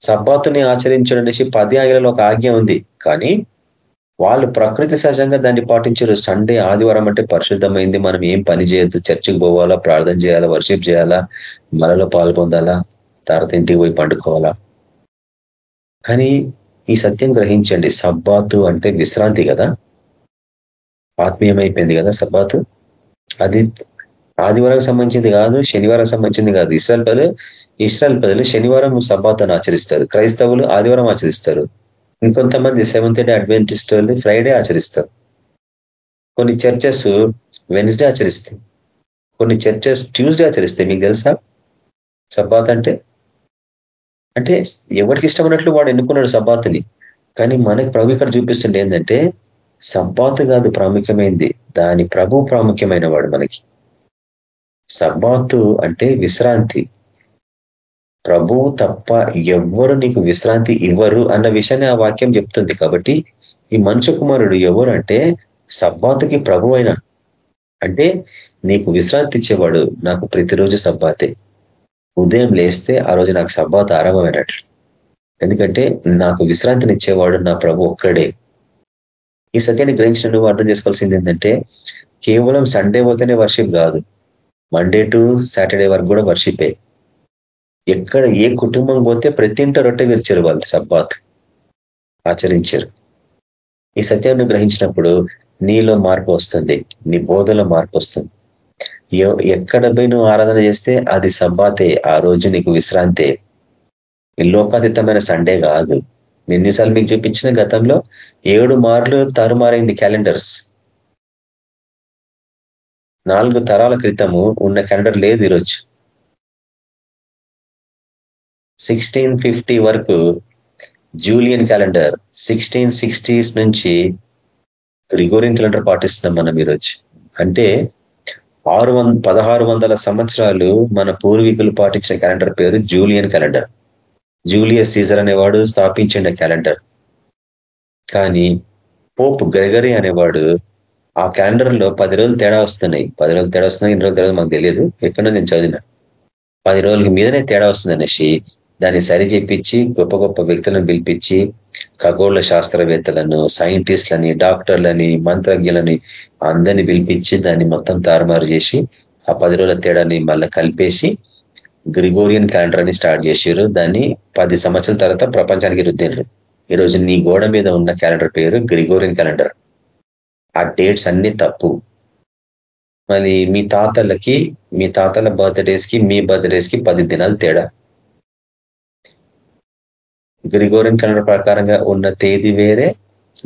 సబ్బాతుని ఆచరించడం అనేసి పది ఆగిలలో ఒక ఆజ్ఞ ఉంది. కానీ వాళ్ళు ప్రకృతి సహజంగా దాన్ని పాటించారు. సండే ఆదివారం అంటే పరిశుద్ధమైంది. మనం ఏం పని చేయొద్దు. చర్చికి పోవాలా? ప్రార్థన చేయాలా? వర్షిప్ చేయాలా? మలలో పాల్పొందాలా తర్వాత ఇంటికి పోయి పండుకోవాలా? కానీ ఈ సత్యం గ్రహించండి. సబ్బాతు అంటే విశ్రాంతి కదా? ఆత్మీయమైపోయింది కదా సబ్బాతు? అది ఆదివారం సంబంధించింది కాదు శనివారం సంబంధించింది కాదు. ఇస్రాయల్ ఇస్రాయల్ ప్రజలు శనివారం సబ్బాతును ఆచరిస్తారు. క్రైస్తవులు ఆదివారం ఆచరిస్తారు. ఇంకొంతమంది సెవెంత్ డే అడ్వెంటిస్ట్ వాళ్ళు ఫ్రైడే ఆచరిస్తారు. కొన్ని చర్చెస్ వెన్స్డే ఆచరిస్తాయి. కొన్ని చర్చెస్ ట్యూస్డే ఆచరిస్తాయి. మీకు తెలుసా? సబ్బాత్ అంటే? అంటే ఎవరికి ఇష్టమైనట్లు వాడు ఎన్నుకున్నాడు సబ్బాత్ని. కానీ మనకి ప్రభు ఇక్కడ చూపిస్తుండే ఏంటంటే సబ్బాత్ కాదు ప్రాముఖ్యమైంది. దాని ప్రభు ప్రాముఖ్యమైన వాడు మనకి. సబ్బాతు అంటే విశ్రాంతి. ప్రభువు తప్ప ఎవ్వరు నీకు విశ్రాంతి ఇవ్వరు అన్న విషయాన్ని ఆ వాక్యం చెప్తుంది కాబట్టి ఈ మనుషు కుమారుడు ఎవరు అంటే సబ్బాతుకి ప్రభు అంటే నీకు విశ్రాంతి ఇచ్చేవాడు నాకు ప్రతిరోజు సబ్బాతే. ఉదయం లేస్తే ఆ రోజు నాకు సబ్బాత ఆరంభమైనట్లు ఎందుకంటే నాకు విశ్రాంతిని ఇచ్చేవాడు నా ప్రభు ఒక్కడే. ఈ సత్యాన్ని గ్రహించిన నువ్వు అర్థం చేసుకోవాల్సింది ఏంటంటే కేవలం సండే పోతేనే వర్షిప్ కాదు. మండే టు సాటర్డే వరకు కూడా వర్షిపే ఎక్కడ ఏ కుటుంబం పోతే ప్రతి ఇంట రొట్టె విరిచారు వాళ్ళు సబ్బాత్. ఆచరించారు. ఈ సత్యాన్ని గ్రహించినప్పుడు నీలో మార్పు వస్తుంది నీ బోధలో మార్పు వస్తుంది. ఎక్కడ పోయి నువ్వు ఆరాధన చేస్తే అది సబ్బాతే ఆ రోజు నీకు విశ్రాంతే. ఈ లోకాతీతమైన సండే కాదు. ఎన్నిసార్లు మీకు చూపించిన గతంలో ఏడు మార్లు తారుమారైంది క్యాలెండర్స్. నాలుగు తరాల క్రితము ఉన్న క్యాలెండర్ లేదు ఈరోజు. సిక్స్టీన్ ఫిఫ్టీ వరకు జూలియన్ క్యాలెండర్ సిక్స్టీన్ సిక్స్టీస్ నుంచి గ్రిగోరియన్ క్యాలెండర్ పాటిస్తున్నాం మనం ఈరోజు. అంటే ఆరు పదహారు వందల సంవత్సరాలు మన పూర్వీకులు పాటించిన క్యాలెండర్ పేరు జూలియన్ క్యాలెండర్. జూలియస్ సీజర్ అనేవాడు స్థాపించిన క్యాలెండర్. కానీ పోప్ గ్రెగరీ అనేవాడు ఆ క్యాలెండర్లో పది రోజులు తేడా వస్తున్నాయి. పది రోజులు తేడా వస్తున్నాయి ఇన్ని రోజులు తేడా మాకు తెలియదు. ఎక్కడో నేను చదివిన. పది రోజులకి మీదనే తేడా వస్తుంది అనేసి దాన్ని సరిచేపించి గొప్ప గొప్ప వ్యక్తులను పిలిపించి ఖగోళ శాస్త్రవేత్తలను సైంటిస్ట్లని డాక్టర్లని మంత్రజ్ఞులని అందరినీ పిలిపించి దాన్ని మొత్తం తారుమారు చేసి ఆ పది రోజుల తేడాన్ని మళ్ళీ కలిపేసి గ్రిగోరియన్ క్యాలెండర్ అని స్టార్ట్ చేశారు. దాన్ని పది సంవత్సరాల తర్వాత ప్రపంచానికి రుద్దిండ్రు ఈరోజు నీ గోడ మీద ఉన్న క్యాలెండర్ పేరు గ్రిగోరియన్ క్యాలెండర్. ఆ డేట్స్ అన్ని తప్పు. మళ్ళీ మీ తాతలకి మీ తాతల బర్త్డేస్కి మీ బర్త్డేస్కి పది దినాలు తేడా. గ్రిగోరియన్ క్యాలెండర్ ప్రకారంగా ఉన్న తేదీ వేరే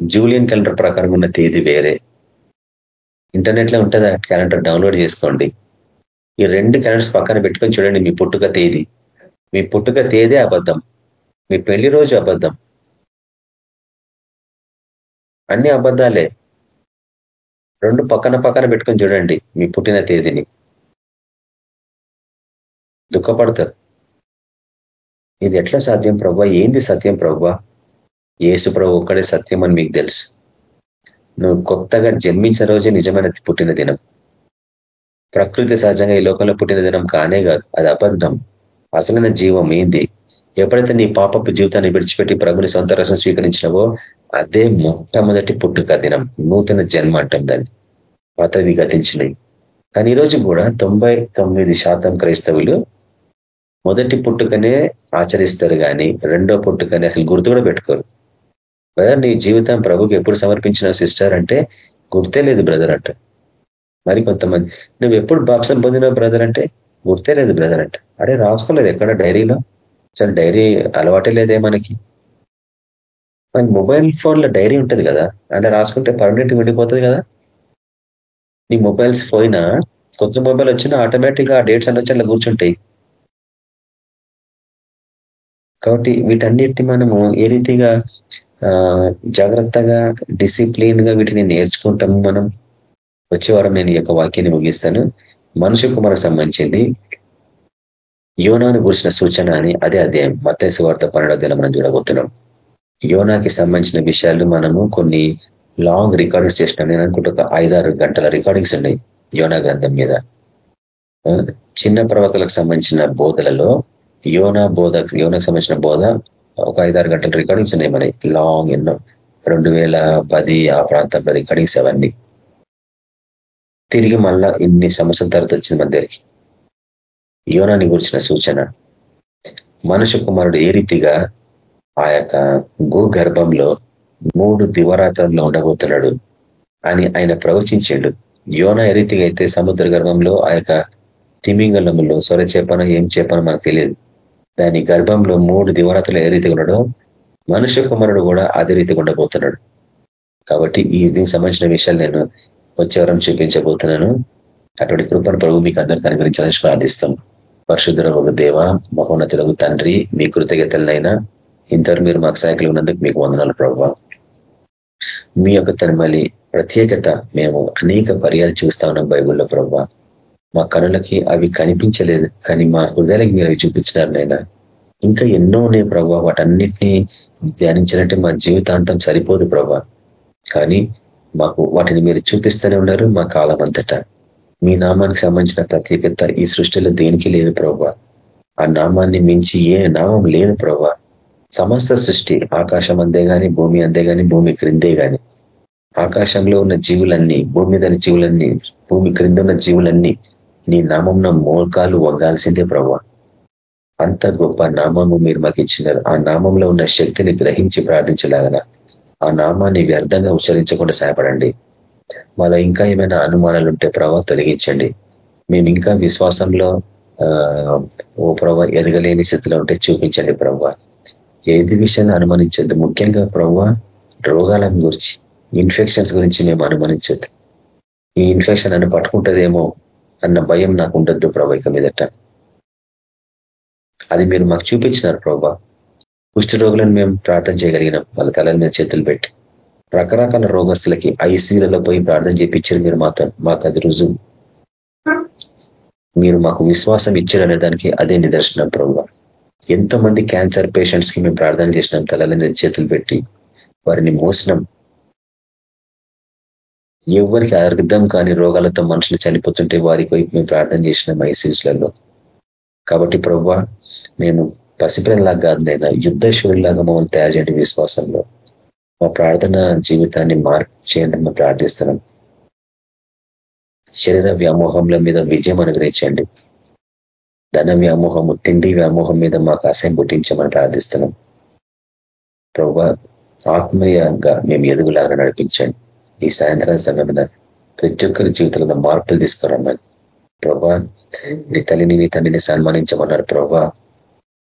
జూలియన్ క్యాలెండర్ ప్రకారంగా ఉన్న తేదీ వేరే. ఇంటర్నెట్లో ఉంటుంది ఆ క్యాలెండర్ డౌన్లోడ్ చేసుకోండి. ఈ రెండు క్యాలెండర్స్ పక్కన పెట్టుకొని చూడండి మీ పుట్టుక తేదీ. మీ పుట్టుక తేదీ అబద్ధం. మీ పెళ్ళి రోజు అబద్ధం. అన్ని అబద్ధాలే. రెండు పక్కన పక్కన పెట్టుకొని చూడండి మీ పుట్టిన తేదీని. దుఃఖపడతారు. ఇది ఎట్లా సాధ్యం ప్రభా? ఏంది సత్యం ప్రభా? ఏసు ప్రభు ఒక్కడే సత్యం అని మీకు తెలుసు. నువ్వు కొత్తగా జన్మించిన రోజే నిజమైన పుట్టిన దినం. ప్రకృతి సహజంగా ఈ లోకంలో పుట్టిన దినం కానే కాదు అది అబద్ధం. అసలైన జీవం ఏంది? ఎప్పుడైతే నీ పాపపు జీవితాన్ని విడిచిపెట్టి ప్రభుని సొంత రసం స్వీకరించినవో అదే మొట్టమొదటి పుట్టుక దినం నూతన జన్మ అంటాం దాన్ని. పాత విగతించినవి కానీ ఈరోజు కూడా తొంభై తొమ్మిది శాతం క్రైస్తవులు మొదటి పుట్టుకనే ఆచరిస్తారు కానీ రెండో పుట్టుకనే అసలు గుర్తు కూడా పెట్టుకోరు. బ్రదర్ నీ జీవితం ప్రభుకి ఎప్పుడు సమర్పించిన సిస్టర్ అంటే గుర్తే లేదు బ్రదర్ అంట. మరి కొంతమంది నువ్వు ఎప్పుడు బాప్సం పొందినావు బ్రదర్ అంటే గుర్తే లేదు బ్రదర్ అంట. అరే రాసుకోలేదు ఎక్కడ? డైరీలో? అసలు డైరీ అలవాటే లేదే మనకి. మన మొబైల్ ఫోన్లో డైరీ ఉంటుంది కదా అంటే రాసుకుంటే పర్మనెంట్గా ఉండిపోతుంది కదా. నీ మొబైల్స్ పోయినా కొత్త మొబైల్ వచ్చినా ఆటోమేటిక్గా ఆ డేట్స్ అన్నీ వచ్చి అలా కూర్చుంటాయి. కాబట్టి వీటన్నిటిని మనము ఏ రీతిగా జాగ్రత్తగా డిసిప్లిన్గా వీటిని నేర్చుకుంటాము మనం? వచ్చే వారం నేను ఈ యొక్క వాక్యాన్ని ముగిస్తాను. మనుషు కుమారకు సంబంధించింది యోనాను గురించిన సూచన అని అదే అధ్యాయం మత్స్సు వార్త పన్నెండో మనం చూడబోతున్నాం. యోనాకి సంబంధించిన విషయాలు మనము కొన్ని లాంగ్ రికార్డింగ్స్ చేసినాం. నేను అనుకుంటే ఒక ఐదారు గంటల రికార్డింగ్స్ ఉన్నాయి యోనా గ్రంథం మీద. చిన్న పర్వతాలకు సంబంధించిన బోధలలో యోనా బోధ యోనకు సంబంధించిన బోధ ఒక ఐదారు గంటల రికార్డింగ్స్ ఉన్నాయి మనకి లాంగ్ ఎన్నో. రెండు వేల పది ఆ ప్రాంతంలో రికార్డింగ్స్ అవన్నీ. తిరిగి మళ్ళా ఇన్ని సంవత్సరాల తర్వాత వచ్చింది మన దగ్గరికి. యోనాని గురించిన సూచన. మనుషు కుమారుడు ఏ రీతిగా ఆ యొక్క భూగర్భంలో మూడు దివరాత్రంలో ఉండబోతున్నాడు అని ఆయన ప్రవచించాడు. యోన ఏ రీతిగా అయితే సముద్ర గర్భంలో ఆ యొక్క తిమింగలంలో సొర చేపనో ఏం చేపనో మనకు తెలియదు. దాని గర్భంలో మూడు దివరాత్రులు ఏ రీతిగా ఉన్నాడో మనుష్య కుమారుడు కూడా అదే రీతిగా ఉండబోతున్నాడు. కాబట్టి ఈ దీనికి సంబంధించిన విషయాలు నేను వచ్చేవరం చూపించబోతున్నాను. అటువంటి కృపను ప్రభు మీకు అందరికీ అనుగ్రహించాలని ప్రార్థిస్తాం. పరిశుద్ధుల ఒక దేవ మహోన్నతులకు తండ్రి మీ కృతజ్ఞతలనైనా ఇంతవరకు మీరు మాకు సహాయకులు ఉన్నందుకు మీకు వందనాలు ప్రభావ. మీ యొక్క తనమలి ప్రత్యేకత మేము అనేక పర్యాలు చూస్తా ఉన్నాం బైబుల్లో ప్రభావ. మా కనులకి అవి కనిపించలేదు కానీ మా హృదయాలకి మీరు అవి చూపించినారు నైనా ఇంకా ఎన్నో ఉన్నాయి ప్రభావ వాటన్నిటినీ ధ్యానించాలంటే మా జీవితాంతం సరిపోదు ప్రభా. కానీ మాకు వాటిని మీరు చూపిస్తూనే ఉన్నారు మా కాలం అంతటా. మీ నామానికి సంబంధించిన ప్రత్యేకత ఈ సృష్టిలో దేనికి లేదు ప్రభా. ఆ నామాన్ని మించి ఏ నామం లేదు ప్రభా. సమస్త సృష్టి ఆకాశం అందే కానీ భూమి అందే కానీ భూమి క్రిందే కానీ ఆకాశంలో ఉన్న జీవులన్నీ భూమి మీద జీవులన్నీ భూమి క్రింద ఉన్న జీవులన్నీ నీ నామంన మోకాలు వంగాల్సిందే ప్రభా. అంత గొప్ప నామము మీరు మాకు ఇచ్చినారు. ఆ నామంలో ఉన్న శక్తిని గ్రహించి ప్రార్థించలాగన. ఆ నామాన్ని వ్యర్థంగా ఉచ్చరించకుండా సహాయపడండి. మాలో ఇంకా ఏమైనా అనుమానాలు ఉంటే ప్రభావ తొలగించండి. మేము ఇంకా విశ్వాసంలో ఓ ప్రభావ ఎదగలేని స్థితిలో ఉంటే చూపించండి ప్రభావ ఏది విషయాన్ని అనుమానించద్దు. ముఖ్యంగా ప్రభావ రోగాల గురించి ఇన్ఫెక్షన్స్ గురించి మేము అనుమానించద్దు. ఈ ఇన్ఫెక్షన్ అని పట్టుకుంటుందేమో అన్న భయం నాకు ఉండొద్దు ప్రభా ఇక మీదట. అది మీరు మాకు చూపించినారు ప్రభా. కుష్టి రోగులను మేము ప్రార్థన చేయగలిగినాం. వాళ్ళ తలల మీద చేతులు పెట్టి. రకరకాల రోగస్తులకి ఐసీలలో పోయి ప్రార్థన చేయించారు మీరు మాతో మాకు అది రుజువు. మీరు మాకు విశ్వాసం ఇచ్చారనే దానికి అదే నిదర్శనం ప్రభు. ఎంతమంది క్యాన్సర్ పేషెంట్స్కి మేము ప్రార్థన చేసినాం. తలల మీద చేతులు పెట్టి. వారిని మోసినాం. ఎవరికి అర్థం కాని రోగాలతో మనుషులు చనిపోతుంటే వారికి మేము ప్రార్థన చేసిన ఐసీయూస్లలో కాబట్టి ప్రభా నేను పసిపిల్లలాగా కాదు నేను యుద్ధశూరులాగా మమ్మల్ని తయారు చేయండి విశ్వాసంలో. మా ప్రార్థన జీవితాన్ని మార్పు చేయండి మేము ప్రార్థిస్తున్నాం. శరీర వ్యామోహంల మీద విజయం అనుగ్రహించండి. ధన వ్యామోహము తిండి వ్యామోహం మీద మాకు అసహ్యం పుట్టించమని ప్రార్థిస్తున్నాం. ప్రభా ఆత్మీయంగా మేము ఎదుగులాగా నడిపించండి. ఈ సాయంత్రం సమయంలో ప్రతి ఒక్కరి జీవితంలో మార్పులు తీసుకురమ్మని. ప్రభా నీ తల్లిని నీ తండ్రిని సన్మానించమన్నారు ప్రభా.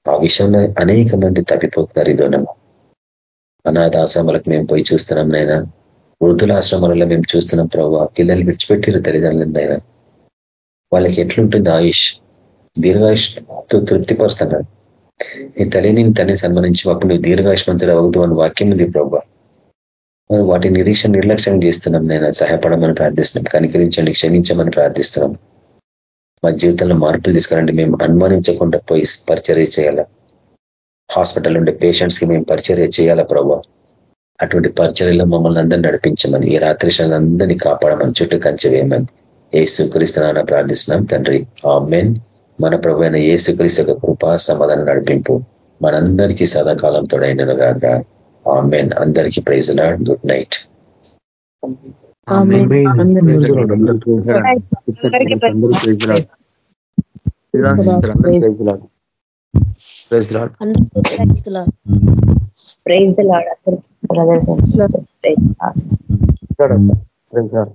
ఆ విషయంలో అనేక మంది తప్పిపోతున్నారు ఇదోనము అనాథ ఆశ్రమాలకు మేము పోయి చూస్తున్నాం నైనా వృద్ధుల ఆశ్రమాలలో మేము చూస్తున్నాం ప్రభా. పిల్లలు విడిచిపెట్టారు తల్లిదండ్రులను నైనా వాళ్ళకి ఎట్లుంటుంది ఆయుష్? దీర్ఘాయుష్తో తృప్తిపరుస్తున్నారు. నీ తల్లిని తండ్రిని సన్మానించి అప్పుడు నువ్వు దీర్ఘాయుష్మంతుడు అవద్దు అని వాక్యం ఉంది ప్రభా. వాటి నిరీక్షణ నిర్లక్ష్యం చేస్తున్నాం నేను. సహాయపడమని ప్రార్థిస్తున్నాం. కనికరించండి క్షమించమని ప్రార్థిస్తున్నాం. మా జీవితంలో మార్పులు తీసుకురండి. మేము అనుమానించకుండా పోయి పరిచర్య చేయాలా? హాస్పిటల్ ఉండే పేషెంట్స్కి మేము పరిచర్య చేయాలా ప్రభావ అటువంటి పరిచర్యలో మమ్మల్ని అందరినీ నడిపించమని ఈ రాత్రి అందరినీ కాపాడమని చుట్టూ కంచవేయమని ఏ ఏసుక్రీస్తున్నా ప్రార్థిస్తున్నాం తండ్రి. ఆ మెన్ మన ప్రభు అయిన ఏసుక్రీస్తు యొక్క కృప సమాధానం నడిపింపు మనందరికీ సదాకాలంతో తోడైనను గాక ఆ మెన్ అందరికీ praise Lord good night praise Lord praise Lord అందరికీ ప్రైజ్ లాడ్